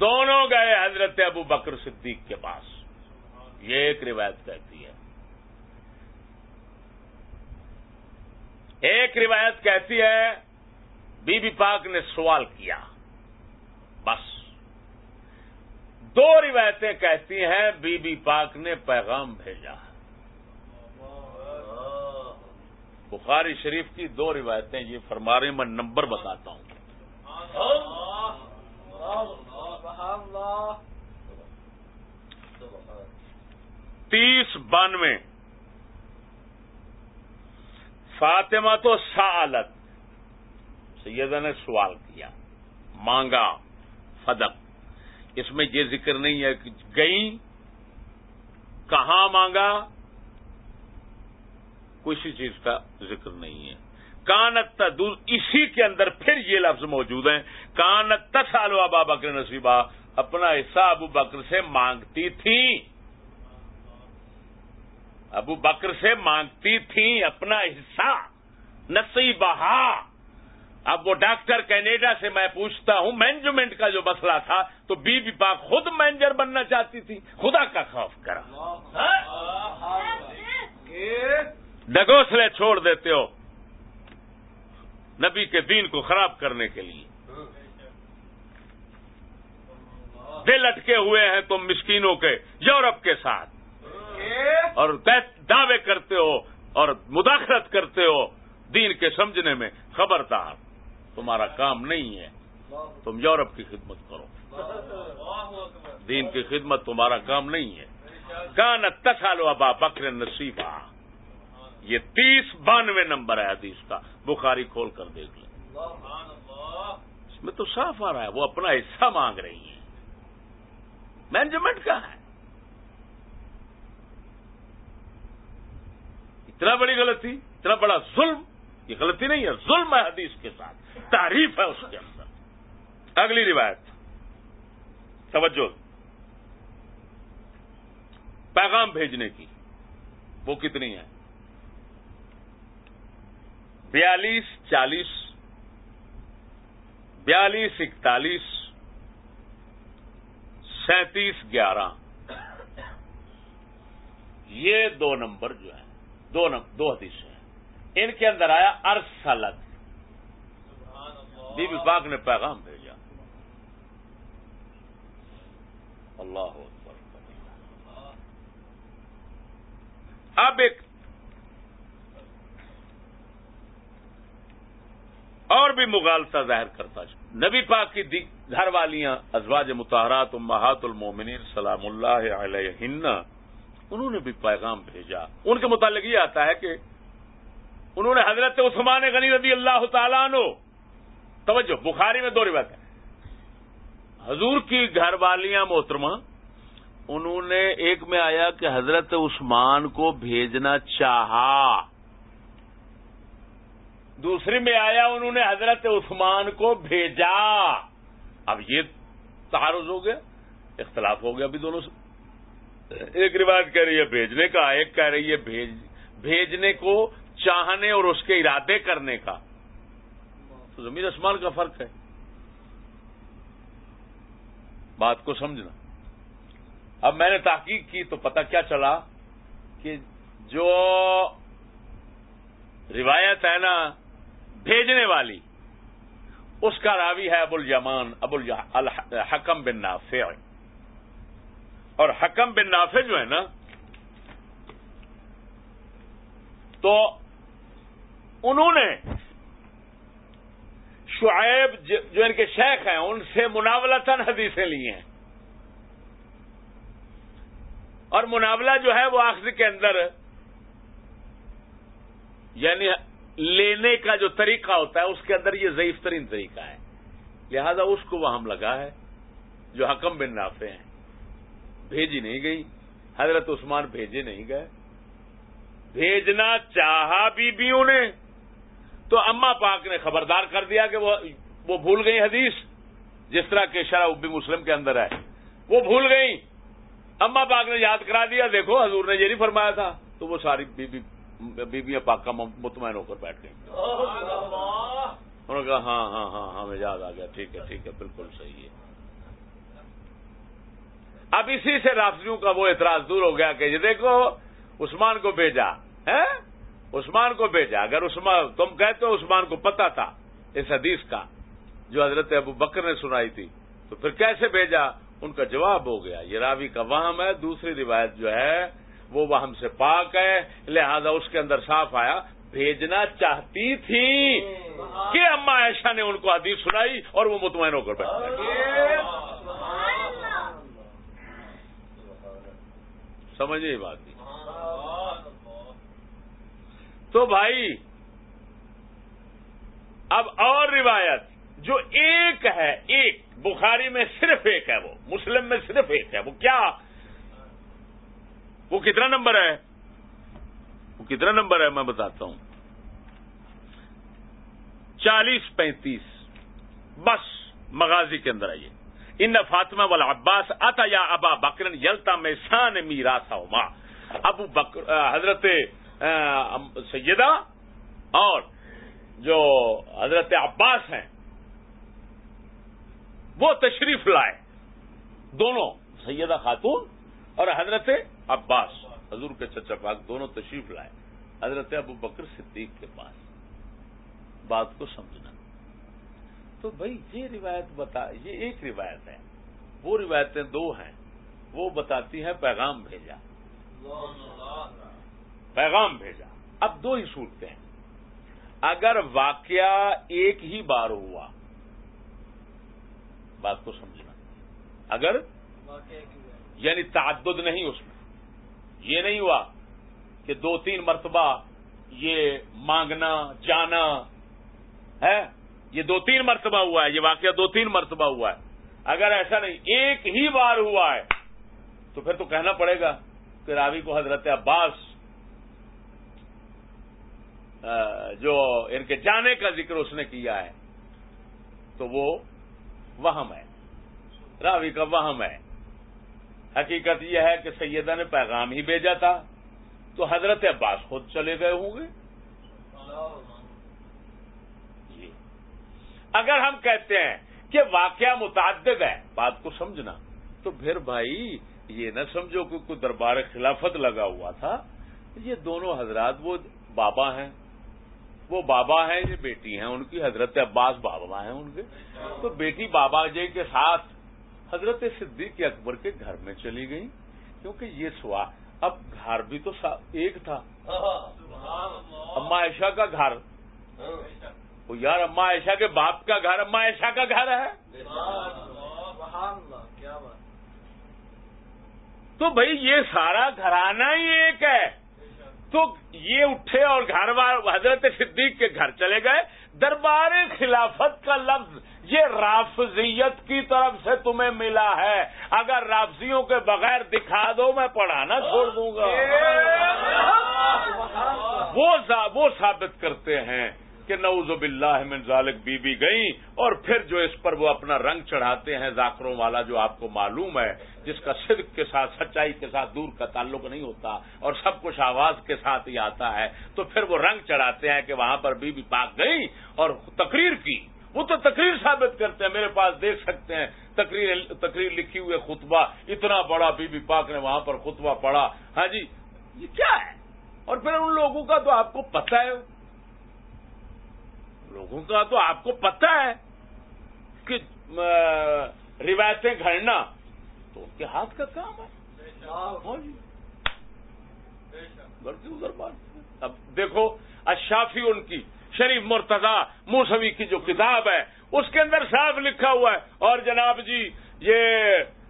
دونوں گئے حضرت ابو بکر صدیق کے پاس۔ یہ ایک روایت کہتی ہے۔ ایک روایت کہتی ہے، بی بی پاک نے سوال کیا۔ بس۔ دو روایتیں کہتی ہیں، بی بی پاک نے پیغام بھیجا۔ بخاری شریف کی دو روایتیں یہ فرما رہی میں نمبر بتاتا ہوں۔ تیس بانوے۔ فاطمہ تو سالت سیدہ نے سوال کیا، مانگا فدق اس میں یہ ذکر نہیں ہے کہ گئی کہاں مانگا؟ کسی چیز کا ذکر نہیں ہے۔ کانت اسی کے اندر پھر یہ لفظ موجود ہیں۔ کانت تسالو ابا بکر نصیبہ اپنا حصہ ابو بکر سے مانگتی تھی ابو بکر سے مانگتی تھیں اپنا حصہ نصیبہ ہاں۔ اب وہ ڈاکٹر کینیڈا سے میں پوچھتا ہوں، مینجمنٹ کا جو مسئلہ تھا تو بی بی پاک خود مینیجر بننا چاہتی تھی۔ خدا کا خوف کرا۔ ڈگوسلے چھوڑ دیتے ہو۔ نبی کے دین کو خراب کرنے کے لیے۔ دل اٹکے ہوئے ہیں تم مسکینوں کے، یورپ کے ساتھ۔ اور دعوے کرتے ہو اور مداخلت کرتے ہو دین کے سمجھنے میں خبردار تمہارا کام نہیں ہے۔ تم یورپ کی خدمت کرو۔ دین کی خدمت تمہارا کام نہیں ہے۔ کان تسالو ابا بکر نصیبہ یہ تیس بانوے نمبر ہے حدیث کا بخاری کھول کر دیکھ لیں۔ اس میں تو صاف آ رہا ہے، وہ اپنا حصہ مانگ رہی ہیں۔ مینجمنٹ کا ہے۔ اتنا بڑی غلطی اتنا بڑا ظلم، یہ غلطی نہیں ہے، ظلم ہے حدیث کے ساتھ، تعریف ہے اس کے اندر۔ اگلی روایت۔ توجہ۔ پیغام بھیجنے کی۔ وہ کتنی ہے؟ بیالیس، چالیس، بیالیس، اکتالیس، سینتیس، گیارہ۔ یہ دو نمبر جو ہیں۔ دو دو حدیث ہیں۔ ان کے اندر آیا ارسلت۔ بی بی پاک نے پیغام بھیجا۔ اللہ اب ایک اور بھی مغالتا ظاہر کرتا نبی پاک کی گھر والیاں، ازواج متحرات امہات المومنین، سلام اللہ علیہ انہوں نے بھی پیغام بھیجا۔ ان کے متعلق یہ آتا ہے کہ انہوں نے حضرت عثمان غنی رضی اللہ تعالیٰ عنہ، توجہ، بخاری میں دو روایت ہے حضور کی گھر والیاں محترمہ، انہوں نے ایک میں آیا کہ حضرت عثمان کو بھیجنا چاہا۔ دوسری میں آیا انہوں نے حضرت عثمان کو بھیجا۔ اب یہ تعارض ہو گیا، اختلاف ہو گیا ابھی دونوں سے۔ ایک روایت کہہ رہی ہے، بھیجنے کا، ایک کہہ رہی ہے بھیجنے کو چاہنے اور اس کے ارادے کرنے کا۔ تو زمین آسمان کا فرق ہے۔ بات کو سمجھنا۔ اب میں نے تحقیق کی تو پتہ کیا چلا کہ جو روایت ہے نا، بھیجنے والی، اس کا راوی ہے ابو الیمان ابو الحکم بن نافع۔ اور حکم بن نافع جو ہے نا، تو انہوں نے شعیب جو ان کے شیخ ہیں، ان سے مناولتاً حدیثیں لی ہیں۔ اور مناولہ جو ہے وہ آخری کے اندر یعنی لینے کا جو طریقہ ہوتا ہے، اس کے اندر یہ ضعیف ترین طریقہ ہے۔ لہذا اس کو وہاں لگا ہے جو حکم بن نافے ہیں۔ بھیجی نہیں گئی۔ حضرت عثمان بھیجے نہیں گئے۔ بھیجنا چاہا بیویوں نے۔ تو اما پاک نے خبردار کر دیا کہ وہ بھول گئی حدیث۔ جس طرح کے شرح بھی مسلم کے اندر ہے۔ وہ بھول گئی۔ اما پاک نے یاد کرا دیا۔ دیکھو حضور نے یہ نہیں فرمایا تھا۔ تو وہ ساری بی بی بیویاں پاکا مطمئن ہو کر بیٹھ گئی۔ انہوں نے کہا ہاں ہاں ہاں ہمیں یاد آ گیا۔ ٹھیک ہے ٹھیک ہے بالکل صحیح ہے۔ اب اسی سے رافضیوں کا وہ اعتراض دور ہو گیا کہ یہ دیکھو عثمان کو بھیجا ہے عثمان کو بھیجا۔ اگر عثمان تم کہتے ہو عثمان کو پتا تھا اس حدیث کا جو حضرت ابو بکر نے سنائی تھی تو پھر کیسے بھیجا؟ ان کا جواب ہو گیا۔ یہ راوی کا وہم ہے دوسری روایت جو ہے وہ وہم سے پاک ہے لہذا اس کے اندر صاف آیا بھیجنا چاہتی تھی۔ کہ اما عائشہ نے ان کو حدیث سنائی اور وہ مطمئن ہو کر بیٹھ سمجھے بات تو بھائی، اب اور روایت، جو ایک ہے، ایک، بخاری میں صرف ایک ہے وہ، مسلم میں صرف ایک ہے، وہ کیا؟ وہ کتنا نمبر ہے؟ وہ کتنا نمبر ہے؟ میں بتاتا ہوں۔ چالیس پینتیس۔ بس، مغازی کے اندر آئیے۔ ان فاطمہ والا عباس اتا یا ابا بکرن یلتا میں سان میرا سا ابو بکر حضرت سیدہ اور جو حضرت عباس ہیں، وہ تشریف لائے۔ دونوں، سیدہ خاتون اور حضرت عباس۔ حضور کے چچا پاک دونوں تشریف لائے۔ حضرت ابو بکر صدیق کے پاس۔ بات کو سمجھنا۔ تو بھائی یہ روایت بتا، یہ ایک روایت ہے۔ وہ روایتیں دو ہیں۔ وہ بتاتی ہیں پیغام بھیجا۔ پیغام بھیجا۔ اب دو ہی صورتیں ہیں۔ اگر واقعہ ایک ہی بار ہوا، بات کو سمجھنا۔ اگر یعنی تعدد نہیں اس میں۔ یہ نہیں ہوا کہ دو تین مرتبہ یہ مانگنا، جانا، ہے؟ یہ دو تین مرتبہ ہوا ہے، یہ واقعہ دو تین مرتبہ ہوا ہے۔ اگر ایسا نہیں، ایک ہی بار ہوا ہے، تو پھر تو کہنا پڑے گا کہ راوی کو حضرت عباس جو ان کے جانے کا ذکر اس نے کیا ہے، تو وہ وہم ہے۔ راوی کا وہم ہے۔ حقیقت یہ ہے کہ سیدہ نے پیغام ہی بھیجا تھا، تو حضرت عباس خود چلے گئے ہوں گے۔ اگر ہم کہتے ہیں کہ واقعہ متعدد ہے بات کو سمجھنا۔ تو پھر بھائی یہ نہ سمجھو کہ کوئی دربار خلافت لگا ہوا تھا۔ یہ دونوں حضرات وہ بابا ہیں۔ وہ بابا ہیں یہ بیٹی ہیں ان کی حضرت عباس بابا ہیں ان کے۔ تو بیٹی بابا جی کے ساتھ حضرت صدیق اکبر کے گھر میں چلی گئی کیونکہ یہ سوا اب گھر بھی تو ایک تھا۔ اما عائشہ کا گھر۔ وہ یار اما عائشہ کے باپ کا گھر اما عائشہ کا گھر ہے۔ تو بھائی یہ سارا گھرانہ ہی ایک ہے۔ تو یہ اٹھے اور گھر حضرت صدیق کے گھر چلے گئے۔ دربار خلافت کا لفظ یہ رافضیت کی طرف سے تمہیں ملا ہے۔ اگر رافضیوں کے بغیر دکھا دو میں پڑھانا چھوڑ دوں گا۔ وہ ثابت کرتے ہیں۔ کہ نعوذ باللہ من ذالک بی بی گئی اور پھر جو اس پر وہ اپنا رنگ چڑھاتے ہیں ذاکروں والا جو آپ کو معلوم ہے، جس کا صدق کے ساتھ، سچائی کے ساتھ دور کا تعلق نہیں ہوتا اور سب کچھ آواز کے ساتھ ہی آتا ہے، تو پھر وہ رنگ چڑھاتے ہیں کہ وہاں پر بی بی پاک گئی اور تقریر کی۔ وہ تو تقریر ثابت کرتے ہیں، میرے پاس دیکھ سکتے ہیں۔ تقریر تقریر لکھی ہوئے خطبہ، اتنا بڑا بی بی پاک نے وہاں پر خطبہ پڑھا۔ ہاں جی یہ کیا ہے؟ اور پھر ان لوگوں کا تو آپ کو پتہ ہے۔ لوگوں کا تو آپ کو پتا ہے کہ روایتیں گھڑنا تو ان کے ہاتھ کا کام ہے۔ ہاں جی۔ ادھر بات۔ اب دیکھو اشافی ان کی، شریف مرتضی موسوی کی جو کتاب ہے، اس کے اندر صاف لکھا ہوا ہے۔ اور جناب جی یہ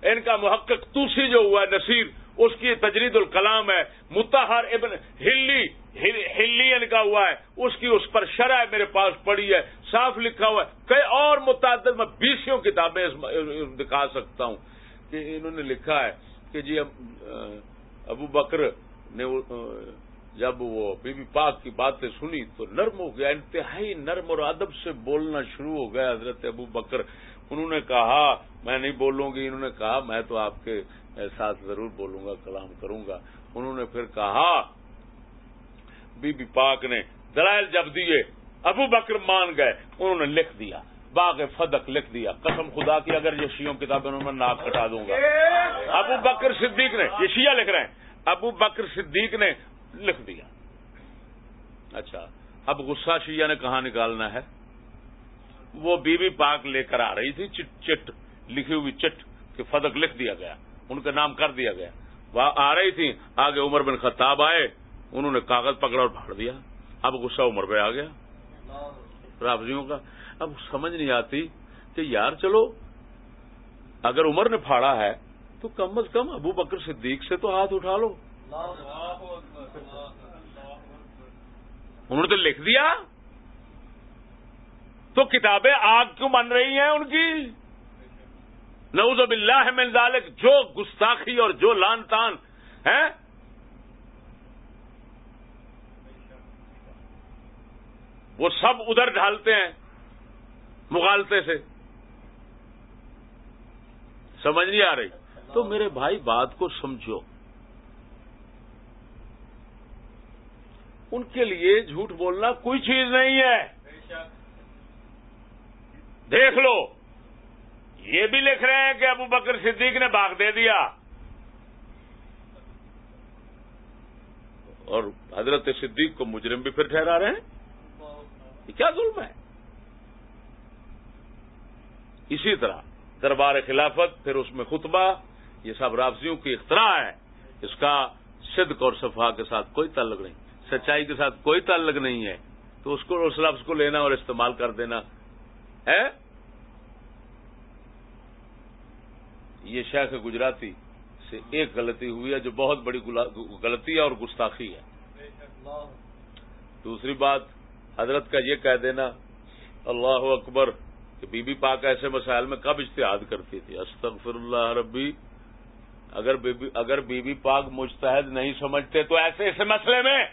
ان کا محقق توسی جو ہوا ہے، نصیر اس کی تجرید الکلام ہے۔ متحر ابن ہلی ہلی لکھا ہوا ہے۔ اس کی اس پر شرح میرے پاس پڑی ہے۔ صاف لکھا ہوا ہے۔ کئی اور متعدد میں بیسوں کتابیں دکھا سکتا ہوں کہ انہوں نے لکھا ہے کہ جی ابو بکر نے جب وہ بی بی پاک کی باتیں سنی تو نرم ہو گیا، انتہائی نرم اور ادب سے بولنا شروع ہو گیا حضرت ابو بکر۔ انہوں نے کہا، میں نہیں بولوں گی، انہوں نے کہا، میں تو آپ کے ساتھ ضرور بولوں گا، کلام کروں گا۔ انہوں نے پھر کہا، بی بی پاک نے، دلائل جب دیے، ابو بکر مان گئے، انہوں نے لکھ دیا، باغ فدق لکھ دیا۔ قسم خدا کی، اگر یہ شیوں کتابیں میں ناک کٹا دوں گا۔ ابو بکر صدیق نے، یہ شیعہ لکھ رہے ہیں، ابو بکر صدیق نے لکھ دیا۔ اچھا اب غصہ شیعہ نے کہاں نکالنا ہے؟ وہ بی بی پاک لے کر آ رہی تھی، چٹ چٹ، لکھی ہوئی چٹ کہ فدق لکھ دیا گیا۔ ان کا نام کر دیا گیا۔ وہ آ رہی تھی آگے عمر بن خطاب آئے، انہوں نے کاغذ پکڑا اور پھاڑ دیا۔ اب غصہ عمر پہ آ گیا۔ رابطیوں کا۔ اب سمجھ نہیں آتی کہ یار چلو، اگر عمر نے پھاڑا ہے تو کم از کم ابو بکر صدیق سے تو ہاتھ اٹھا لو۔ انہوں نے تو لکھ دیا۔ تو کتابیں آگ کیوں بن رہی ہیں ان کی؟ نعوذ باللہ من ذالک جو گستاخی اور جو لان تان ہے وہ سب ادھر ڈھالتے ہیں مغالتے سے۔ سمجھ نہیں آ رہی۔ تو میرے بھائی بات کو سمجھو۔ ان کے لیے جھوٹ بولنا کوئی چیز نہیں ہے۔ دیکھ لو۔ یہ بھی لکھ رہے ہیں کہ ابو بکر صدیق نے باغ دے دیا۔ اور حضرت صدیق کو مجرم بھی پھر ٹھہرا رہے ہیں۔ یہ کیا ظلم ہے؟ اسی طرح دربار خلافت، پھر اس میں خطبہ، یہ سب رابطیوں کی اختراع ہے۔ اس کا صدق اور صفحہ کے ساتھ کوئی تعلق نہیں۔ سچائی کے ساتھ کوئی تعلق نہیں ہے۔ تو اس کو اس لفظ کو لینا اور استعمال کر دینا۔ ہے یہ شیخ گجراتی سے ایک غلطی ہوئی ہے جو بہت بڑی غلطی ہے اور گستاخی ہے۔ دوسری بات، حضرت کا یہ کہہ دینا، اللہ اکبر، کہ بی بی پاک ایسے مسائل میں کب اشتہاد کرتی تھی؟ استغفر اللہ ربی، اگر بی بی اگر بی بی پاک مجتہد نہیں سمجھتے تو ایسے ایسے مسئلے میں۔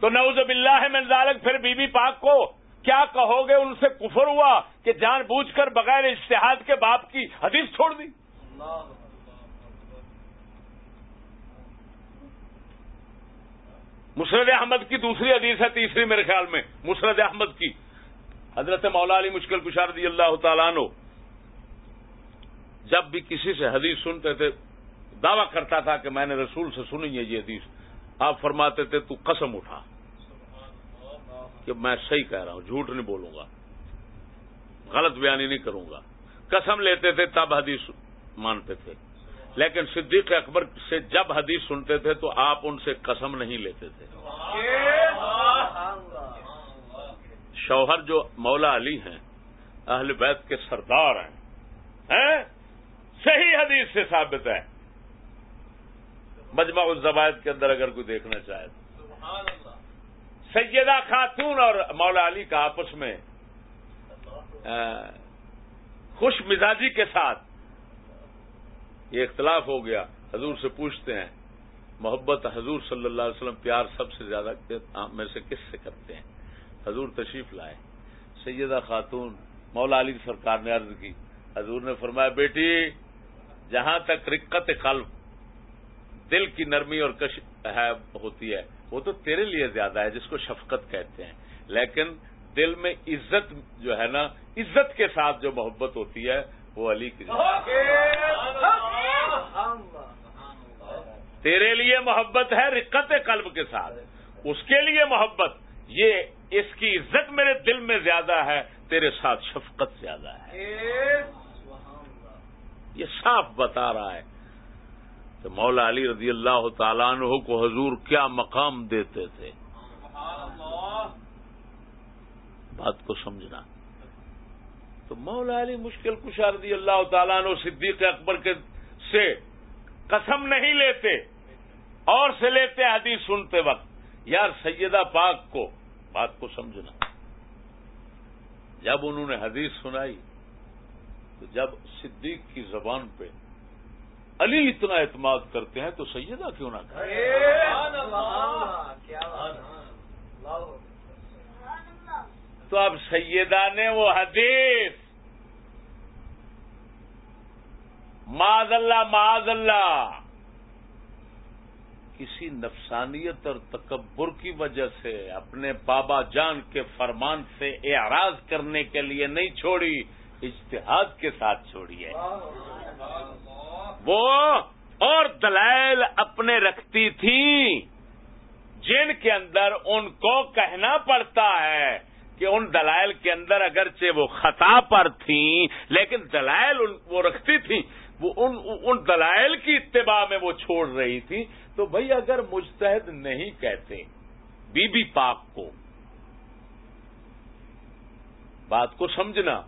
تو نعوذ باللہ من ذالک، پھر بی بی پاک کو کیا کہو گے؟ ان سے کفر ہوا کہ جان بوجھ کر بغیر اشتہاد کے باپ کی حدیث چھوڑ دی۔ مسرد احمد کی دوسری حدیث ہے تیسری میرے خیال میں مسرد احمد کی۔ حضرت مولا علی مشکل کشار دی اللہ تعالیٰ نو جب بھی کسی سے حدیث سنتے تھے، دعویٰ کرتا تھا کہ میں نے رسول سے سنی ہے یہ حدیث۔ آپ فرماتے تھے، تو قسم اٹھا کہ میں صحیح کہہ رہا ہوں، جھوٹ نہیں بولوں گا، غلط بیانی نہیں کروں گا۔ قسم لیتے تھے، تب حدیث مانتے تھے۔ لیکن صدیق اکبر سے جب حدیث سنتے تھے تو آپ ان سے قسم نہیں لیتے تھے۔ شوہر جو مولا علی ہیں، اہل بیت کے سردار ہیں۔ صحیح حدیث سے ثابت ہے۔ مجمع الزبائد کے اندر اگر کوئی دیکھنا چاہے تو۔ سیدہ خاتون اور مولا علی کا آپس میں خوش مزاجی کے ساتھ یہ اختلاف ہو گیا، حضور سے پوچھتے ہیں، محبت حضور صلی اللہ علیہ وسلم پیار سب سے زیادہ میں سے کس سے کرتے ہیں؟ حضور تشریف لائے۔ سیدہ خاتون مولا علی سرکار نے عرض کی، حضور نے فرمایا، بیٹی، جہاں تک رکت قلب دل کی نرمی اور کش ہے ہوتی ہے، وہ تو تیرے لیے زیادہ ہے، جس کو شفقت کہتے ہیں۔ لیکن دل میں عزت جو ہے نا، عزت کے ساتھ جو محبت ہوتی ہے وہ علی کی تیرے لیے محبت ہے رقت قلب کے ساتھ۔ اس کے لیے محبت یہ اس کی عزت میرے دل میں زیادہ ہے تیرے ساتھ شفقت زیادہ ہے۔ یہ صاف بتا رہا ہے کہ مولا علی رضی اللہ تعالیٰ عنہ کو حضور کیا مقام دیتے تھے۔ بات کو سمجھنا۔ تو مولا علی مشکل کشا رضی اللہ تعالیٰ عنہ صدیق اکبر کے سے قسم نہیں لیتے اور سے لیتے حدیث سنتے وقت۔ یار سیدہ پاک کو، بات کو سمجھنا۔ جب انہوں نے حدیث سنائی، تو جب صدیق کی زبان پہ علی اتنا اعتماد کرتے ہیں، تو سیدہ کیوں نہ کریں تو اب سیدہ نے وہ حدیث۔ معذ اللہ معذ اللہ۔ کسی نفسانیت اور تکبر کی وجہ سے اپنے بابا جان کے فرمان سے اعراض کرنے کے لیے نہیں چھوڑی، اجتہاد کے ساتھ چھوڑی ہے۔ وہ اور دلائل اپنے رکھتی تھی جن کے اندر ان کو کہنا پڑتا ہے۔ کہ ان دلائل کے اندر اگرچہ وہ خطا پر تھیں، لیکن دلائل وہ رکھتی تھیں، وہ ان ان دلائل کی اتباع میں وہ چھوڑ رہی تھی تو بھائی اگر مجتہد نہیں کہتے، بی بی پاک کو، بات کو سمجھنا،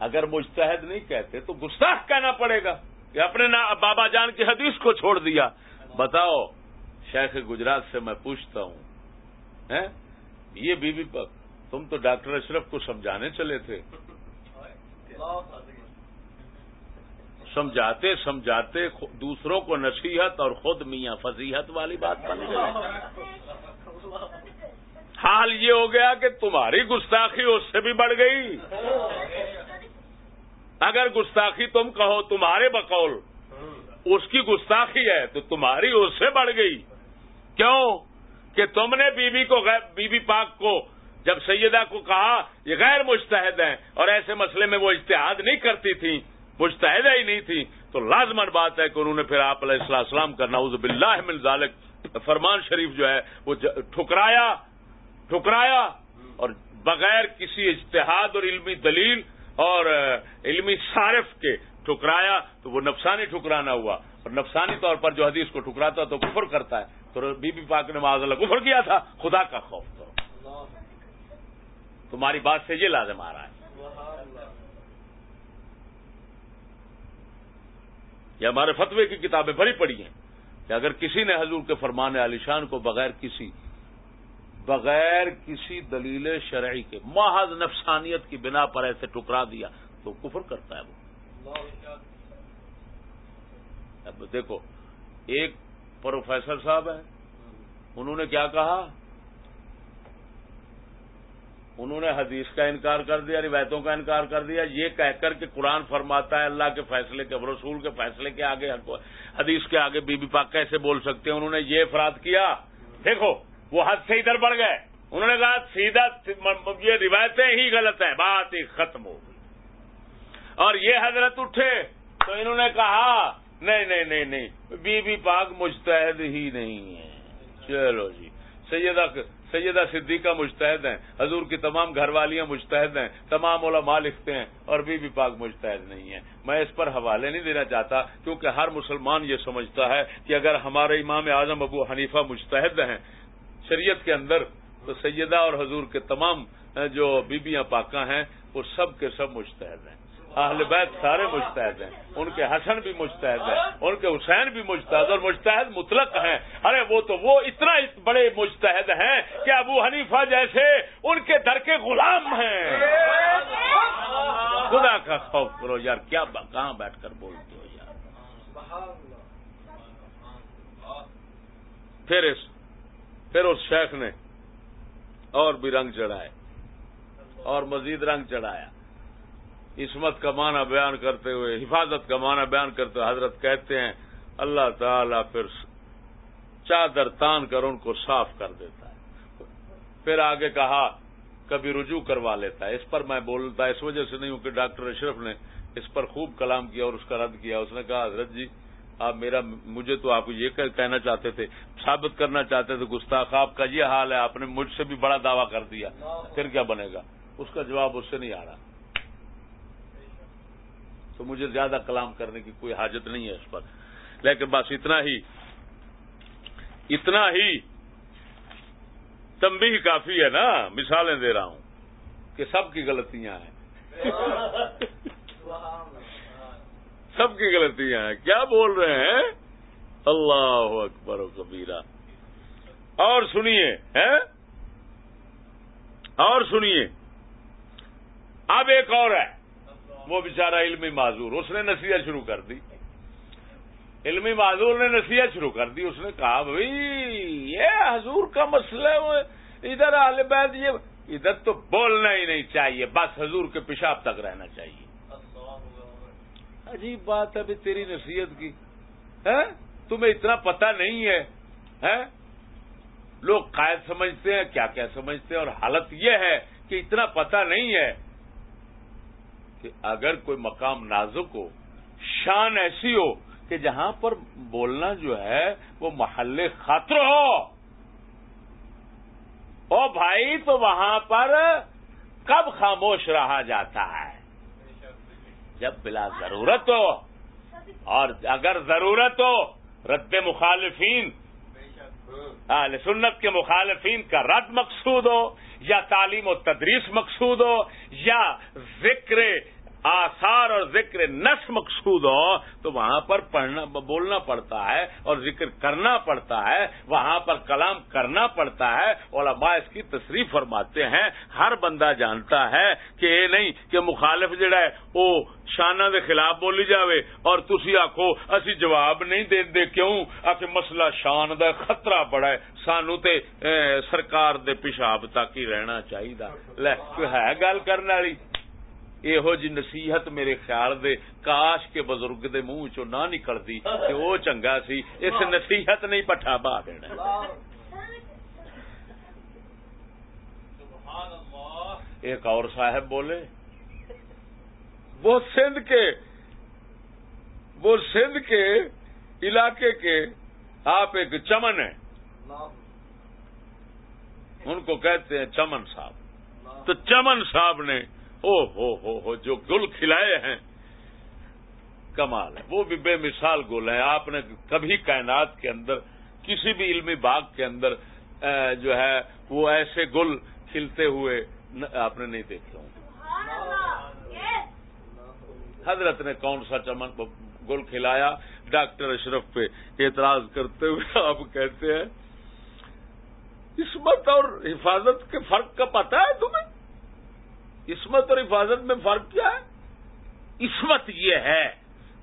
اگر مجتہد نہیں کہتے تو گستاخ کہنا پڑے گا کہ اپنے بابا جان کی حدیث کو چھوڑ دیا۔ بتاؤ، شیخ گجرات سے میں پوچھتا ہوں یہ بی بی تم تو ڈاکٹر اشرف کو سمجھانے چلے تھے۔ سمجھاتے سمجھاتے دوسروں کو نصیحت اور خود میاں فضیحت والی بات بن گئی۔ حال یہ ہو گیا کہ تمہاری گستاخی اس سے بھی بڑھ گئی۔ اگر گستاخی تم کہو تمہارے بقول اس کی گستاخی ہے تو تمہاری اس سے بڑھ گئی۔ کیوں؟ کہ تم نے بی بی کو بی بی پاک کو جب سیدہ کو کہا، یہ غیر مشتحد ہیں اور ایسے مسئلے میں وہ اشتہاد نہیں کرتی تھی مشتحدہ ہی نہیں تھی تو لازمن بات ہے کہ انہوں نے پھر آپ علیہ السلام السلام کرنا عز باللہ من ذالک فرمان شریف جو ہے، وہ ٹھکرایا ٹھکرایا۔ اور بغیر کسی اجتہاد اور علمی دلیل اور علمی صارف کے ٹھکرایا، تو وہ نفسانی ٹھکرانا ہوا۔ اور نفسانی طور پر جو حدیث کو ٹھکراتا تو کفر کرتا ہے، تو بی بی پاک نے معاذ اللہ کفر کیا تھا، خدا کا خوف تو۔ تمہاری بات سے یہ لازم آ رہا ہے۔ یہ ہمارے فتوے کی کتابیں بڑی پڑی ہیں کہ اگر کسی نے حضور کے فرمان علیشان کو بغیر کسی بغیر کسی دلیل شرعی کے، محض نفسانیت کی بنا پر ایسے ٹکرا دیا تو کفر کرتا ہے وہ۔ اب دیکھو، ایک پروفیسر صاحب ہیں۔ انہوں نے کیا کہا؟ انہوں نے حدیث کا انکار کر دیا، روایتوں کا انکار کر دیا۔ یہ کہہ کر کہ قرآن فرماتا ہے، اللہ کے فیصلے کے، رسول کے فیصلے کے آگے، حدیث کے آگے بی بی پاک کیسے بول سکتے ہیں؟ انہوں نے یہ افراد کیا۔ دیکھو، وہ حد سے ادھر بڑھ گئے۔ انہوں نے کہا، سیدھا یہ روایتیں ہی غلط ہیں، بات ہی ختم ہو گئی۔ اور یہ حضرت اٹھے تو انہوں نے کہا نہیں نہیں نہیں نہیں۔ بی بی پاک مستحد ہی نہیں ہے۔ چلو جی۔ سیدہ سیدہ صدیقہ مشتحد ہیں۔ حضور کی تمام گھر والیاں مشتحد ہیں۔ تمام علماء لکھتے ہیں۔ اور بی بی پاک مشتحد نہیں ہے۔ میں اس پر حوالے نہیں دینا چاہتا، کیونکہ ہر مسلمان یہ سمجھتا ہے کہ اگر ہمارے امام اعظم ابو حنیفہ مشتحد ہیں شریعت کے اندر، تو سیدہ اور حضور کے تمام جو بیبیاں پاکاں ہیں، وہ سب کے سب مشتحد ہیں۔ اہل بیت سارے مشتحد ہیں۔ ان کے حسن بھی مشتحد ہیں۔ ان کے حسین بھی مشتحد اور مشتحد مطلق ہیں۔ ارے وہ تو وہ اتنا بڑے مشتحد ہیں کہ ابو حنیفہ جیسے ان کے در کے غلام ہیں۔ خدا کا خوف کرو یار، کیا کہاں بیٹھ کر بولتے ہو یار؟ پھر اس پھر اس شیخ نے اور بھی رنگ چڑھائے اور مزید رنگ چڑھایا۔ عصمت کا معنی بیان کرتے ہوئے، حفاظت کا معنی بیان کرتے ہوئے حضرت کہتے ہیں، اللہ تعالی پھر چادر تان کر ان کو صاف کر دیتا ہے۔ پھر آگے کہا، کبھی رجوع کروا لیتا ہے۔ اس پر میں بولتا، اس وجہ سے نہیں ہوں کہ ڈاکٹر اشرف نے اس پر خوب کلام کیا اور اس کا رد کیا۔ اس نے کہا، حضرت جی آپ میرا، مجھے تو آپ کو یہ کہنا چاہتے تھے، ثابت کرنا چاہتے تھے، گستاخ، آپ کا یہ حال ہے، آپ نے مجھ سے بھی بڑا دعویٰ کر دیا، پھر کیا بنے گا؟ اس کا جواب اس سے نہیں آ رہا۔ تو مجھے زیادہ کلام کرنے کی کوئی حاجت نہیں ہے اس پر۔ لیکن بس اتنا ہی اتنا ہی تمبی کافی ہے نا۔ مثالیں دے رہا ہوں کہ سب کی غلطیاں ہیں۔ سب کی غلطیاں ہیں۔ کیا بول رہے ہیں؟ اللہ اکبر و کبیرہ۔ اور سنیے اور سنیے۔ اب ایک اور ہے۔ وہ بےچارا علمی معذور، اس نے نصیحت شروع کر دی۔ علمی معذور نے نصیحت شروع کر دی، اس نے کہا، بھائی، یہ حضور کا مسئلہ ادھر آل بیت، یہ ادھر تو بولنا ہی نہیں چاہیے، بس حضور کے پیشاب تک رہنا چاہیے۔ عجیب بات ہے ابھی تیری نصیحت کی۔ ہاں؟ تمہیں اتنا پتہ نہیں ہے ہاں؟ لوگ قائد سمجھتے ہیں، کیا کیا سمجھتے ہیں، اور حالت یہ ہے کہ اتنا پتہ نہیں ہے کہ اگر کوئی مقام نازک ہو، شان ایسی ہو کہ جہاں پر بولنا جو ہے وہ محلے خاطر ہو۔ او بھائی، تو وہاں پر کب خاموش رہا جاتا ہے؟ جب بلا ضرورت ہو۔ اور اگر ضرورت ہو، رد مخالفین سنت کے مخالفین کا رد مقصود ہو، یا تعلیم و تدریس مقصود ہو، یا ذکر آثار اور ذکر نس مقصود ہو، تو وہاں پر پڑھنا، بولنا پڑتا ہے اور ذکر کرنا پڑتا ہے، وہاں پر کلام کرنا پڑتا ہے۔ علماء اس کی تصریف فرماتے ہیں۔ ہر بندہ جانتا ہے کہ یہ نہیں، کہ مخالف جڑا ہے وہ شانہ دے خلاف بولی جاوے اور تسی آخو اسی جواب نہیں دے دے کیوں؟ آ مسئلہ شان دا خطرہ بڑا ہے۔ سانو تے سرکار دے پیشاب تک ہی رہنا چاہیے ہے گل کرنے والی۔ یہو جی نصیحت میرے خیال دے کاش کے بزرگ دے منہ چو نہ نکلتی کہ وہ چنگا سی اس نصیحت نہیں پٹھا با دینا ایک اور صاحب بولے وہ سندھ کے وہ سندھ کے علاقے کے آپ ایک چمن ہیں ان کو کہتے ہیں چمن صاحب تو چمن صاحب نے او ہو ہو ہو، جو گل کھلائے ہیں۔ کمال ہے۔ وہ بھی بے مثال گل ہیں۔ آپ نے کبھی کائنات کے اندر، کسی بھی علمی باغ کے اندر جو ہے، وہ ایسے گل کھلتے ہوئے آپ نے نہیں دیکھے ہوں۔ حضرت نے کون سا چمن گل کھلایا؟ ڈاکٹر اشرف پہ اعتراض کرتے ہوئے آپ کہتے ہیں، عصمت اور حفاظت کے فرق کا پتہ ہے تمہیں؟ عصمت اور حفاظت میں فرق کیا ہے؟ عصمت یہ ہے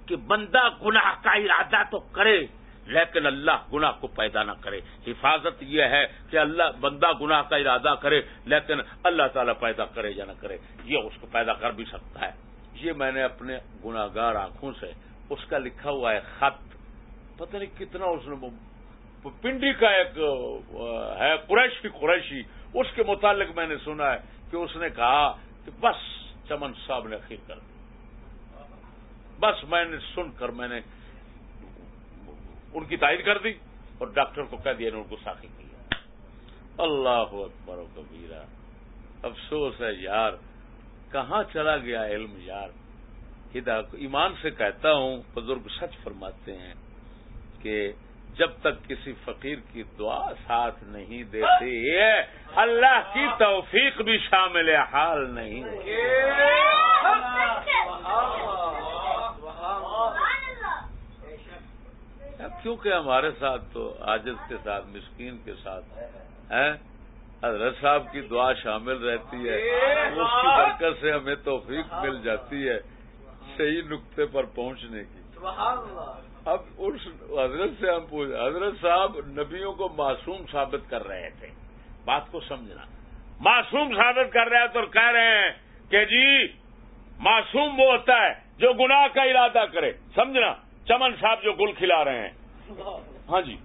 کہ بندہ گناہ کا ارادہ تو کرے، لیکن اللہ گناہ کو پیدا نہ کرے۔ حفاظت یہ ہے کہ اللہ بندہ گناہ کا ارادہ کرے، لیکن اللہ تعالیٰ پیدا کرے یا نہ کرے، یہ اس کو پیدا کر بھی سکتا ہے۔ یہ میں نے اپنے گناگار آنکھوں سے اس کا لکھا ہوا ہے، خط۔ پتہ نہیں کتنا اس نے پنڈی کا ایک ہے قریشی قریشی۔ اس کے متعلق میں نے سنا ہے کہ اس نے کہا کہ بس چمن صاحب نے اخیر کر دی۔ بس میں نے سن کر میں نے ان کی تائید کر دی اور ڈاکٹر کو کہہ دیا نے ان کو ساخی کیا اللہ اکبر و کبیرہ، افسوس ہے یار، کہاں چلا گیا علم یار؟ ہدا ایمان سے کہتا ہوں، بزرگ سچ فرماتے ہیں کہ جب تک کسی فقیر کی دعا ساتھ نہیں دیتی اللہ کی توفیق بھی شامل حال نہیں کیونکہ ہمارے ساتھ تو عاجز کے ساتھ مسکین کے ساتھ ہیں حضرت صاحب کی دعا شامل رہتی ہے۔ اس کی برکت سے ہمیں توفیق مل جاتی ہے صحیح نقطے پر پہنچنے کی۔ اب اس حضرت سے ہم پوچھ حضرت صاحب نبیوں کو معصوم ثابت کر رہے تھے۔ بات کو سمجھنا۔ معصوم ثابت کر رہے ہیں تو کہہ رہے ہیں کہ جی معصوم وہ ہوتا ہے جو گناہ کا ارادہ کرے۔ سمجھنا، چمن صاحب جو گل کھلا رہے ہیں۔ ہاں جی۔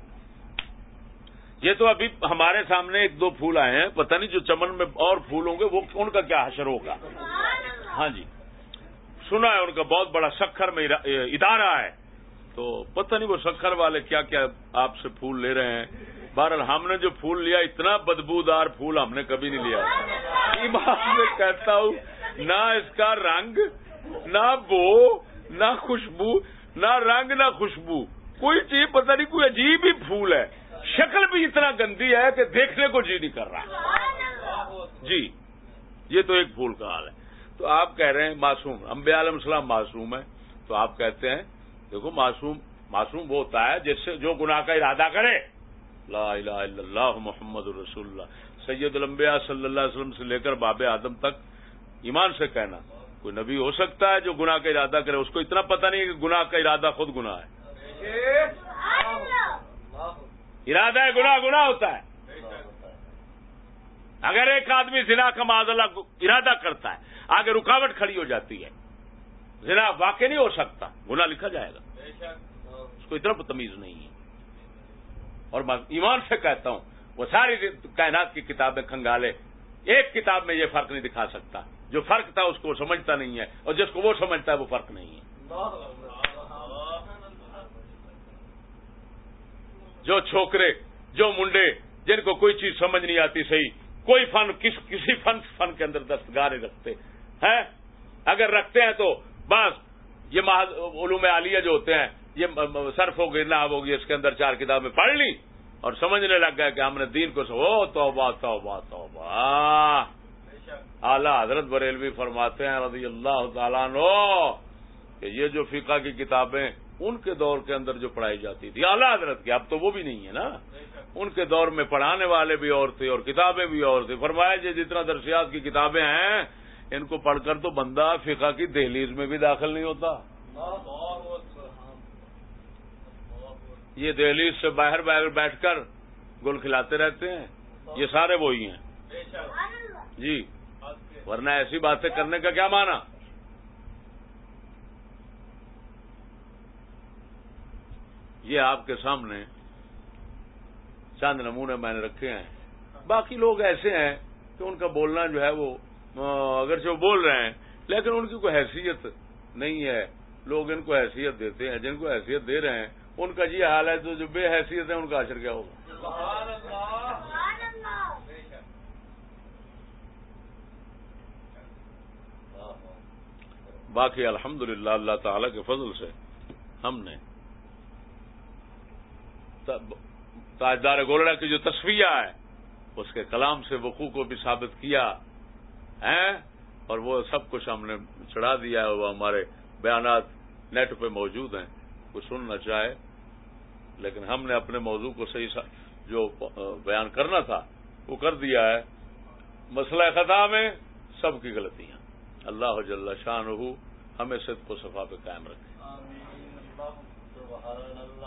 یہ تو ابھی ہمارے سامنے ایک دو پھول آئے ہیں۔ پتہ نہیں جو چمن میں اور پھول ہوں گے، وہ ان کا کیا حشر ہوگا؟ ہاں جی۔ سنا ہے ان کا بہت بڑا سکھر میں ادارہ ہے۔ تو پتہ نہیں وہ سکھر والے کیا کیا آپ سے پھول لے رہے ہیں۔ بہرحال ہم نے جو پھول لیا، اتنا بدبودار پھول ہم نے کبھی نہیں لیا۔ میں کہتا ہوں، نہ اس کا رنگ، نہ بو، نہ خوشبو، نہ رنگ، نہ خوشبو۔ کوئی چیز، پتہ نہیں، کوئی عجیب ہی پھول ہے۔ شکل بھی اتنا گندی ہے کہ دیکھنے کو جی نہیں کر رہا۔ جی یہ تو ایک پھول کا حال ہے۔ تو آپ کہہ رہے ہیں، معصوم امبیا علیہ السلام معصوم ہے تو آپ کہتے ہیں دیکھو معصوم معصوم وہ ہوتا ہے جس سے جو گناہ کا ارادہ کرے۔ لا الہ الا اللہ محمد رسول اللہ۔ سید الانبیاء صلی اللہ علیہ وسلم سے لے کر باب آدم تک ایمان سے کہنا۔ کوئی نبی ہو سکتا ہے جو گناہ کا ارادہ کرے، اس کو اتنا پتہ نہیں کہ گناہ کا ارادہ خود گناہ ہے۔ ارادہ ہے، گناہ گناہ ہوتا ہے۔ اگر ایک آدمی زنا کا معذلہ ارادہ کرتا ہے، آگے رکاوٹ کھڑی ہو جاتی ہے۔ زنا واقع نہیں ہو سکتا۔ گنا لکھا جائے گا۔ اس کو اتنا تمیز نہیں ہے۔ اور میں ایمان سے کہتا ہوں وہ ساری کائنات کی کتابیں کھنگالے ایک کتاب میں یہ فرق نہیں دکھا سکتا۔ جو فرق تھا اس کو سمجھتا نہیں ہے اور جس کو وہ سمجھتا ہے وہ فرق نہیں ہے۔ جو چھوکرے جو منڈے جن کو کوئی چیز سمجھ نہیں آتی صحیح کوئی فن کس کسی فن فن کے اندر دستگارے رکھتے۔ ہیں؟ اگر رکھتے ہیں تو بس، یہ علوم عالیہ جو ہوتے ہیں، یہ صرف ہو گئی، نہ ہوگی اس کے اندر چار کتابیں پڑھ لی اور سمجھنے لگ گیا کہ ہم نے دین کو ہو تو بات تو بات تو اعلیٰ حضرت بریلوی فرماتے ہیں رضی اللہ تعالیٰ نو کہ یہ جو فقہ کی کتابیں ان کے دور کے اندر جو پڑھائی جاتی تھی، اعلیٰ حضرت کی، اب تو وہ بھی نہیں ہے نا۔ ان کے دور میں پڑھانے والے بھی اور تھے اور کتابیں بھی اور تھیں۔ فرمایا جی جتنا درسیات کی کتابیں ہیں ان کو پڑھ کر تو بندہ فقہ کی دہلیز میں بھی داخل نہیں ہوتا۔ یہ دہلیز سے باہر باہر بیٹھ کر گل کھلاتے رہتے ہیں۔ یہ سارے وہی ہیں۔ جی۔ ورنہ ایسی باتیں کرنے کا کیا مانا یہ آپ کے سامنے چاند نمونے میں نے رکھے ہیں۔ باقی لوگ ایسے ہیں کہ ان کا بولنا جو ہے وہ اگرچہ وہ بول رہے ہیں۔ لیکن ان کی کوئی حیثیت نہیں ہے۔ لوگ ان کو حیثیت دیتے ہیں جن کو حیثیت دے رہے ہیں ان کا یہ حال ہے تو جو بے حیثیت ہے ان کا اثر کیا ہوگا؟ باقی الحمد اللہ تعالی کے فضل سے ہم نے تاجدار گولڑا کی جو تصویہ ہے اس کے کلام سے وقوع کو بھی ثابت کیا۔ ہے اور وہ سب کچھ ہم نے چڑھا دیا ہے، وہ ہمارے بیانات نیٹ پہ موجود ہیں کوئی سننا چاہے۔ لیکن ہم نے اپنے موضوع کو صحیح جو بیان کرنا تھا، وہ کر دیا ہے۔ مسئلہ خطا میں سب کی غلطیاں۔ اللہ جل شان ہمیں صدق و صفا پہ قائم رکھے۔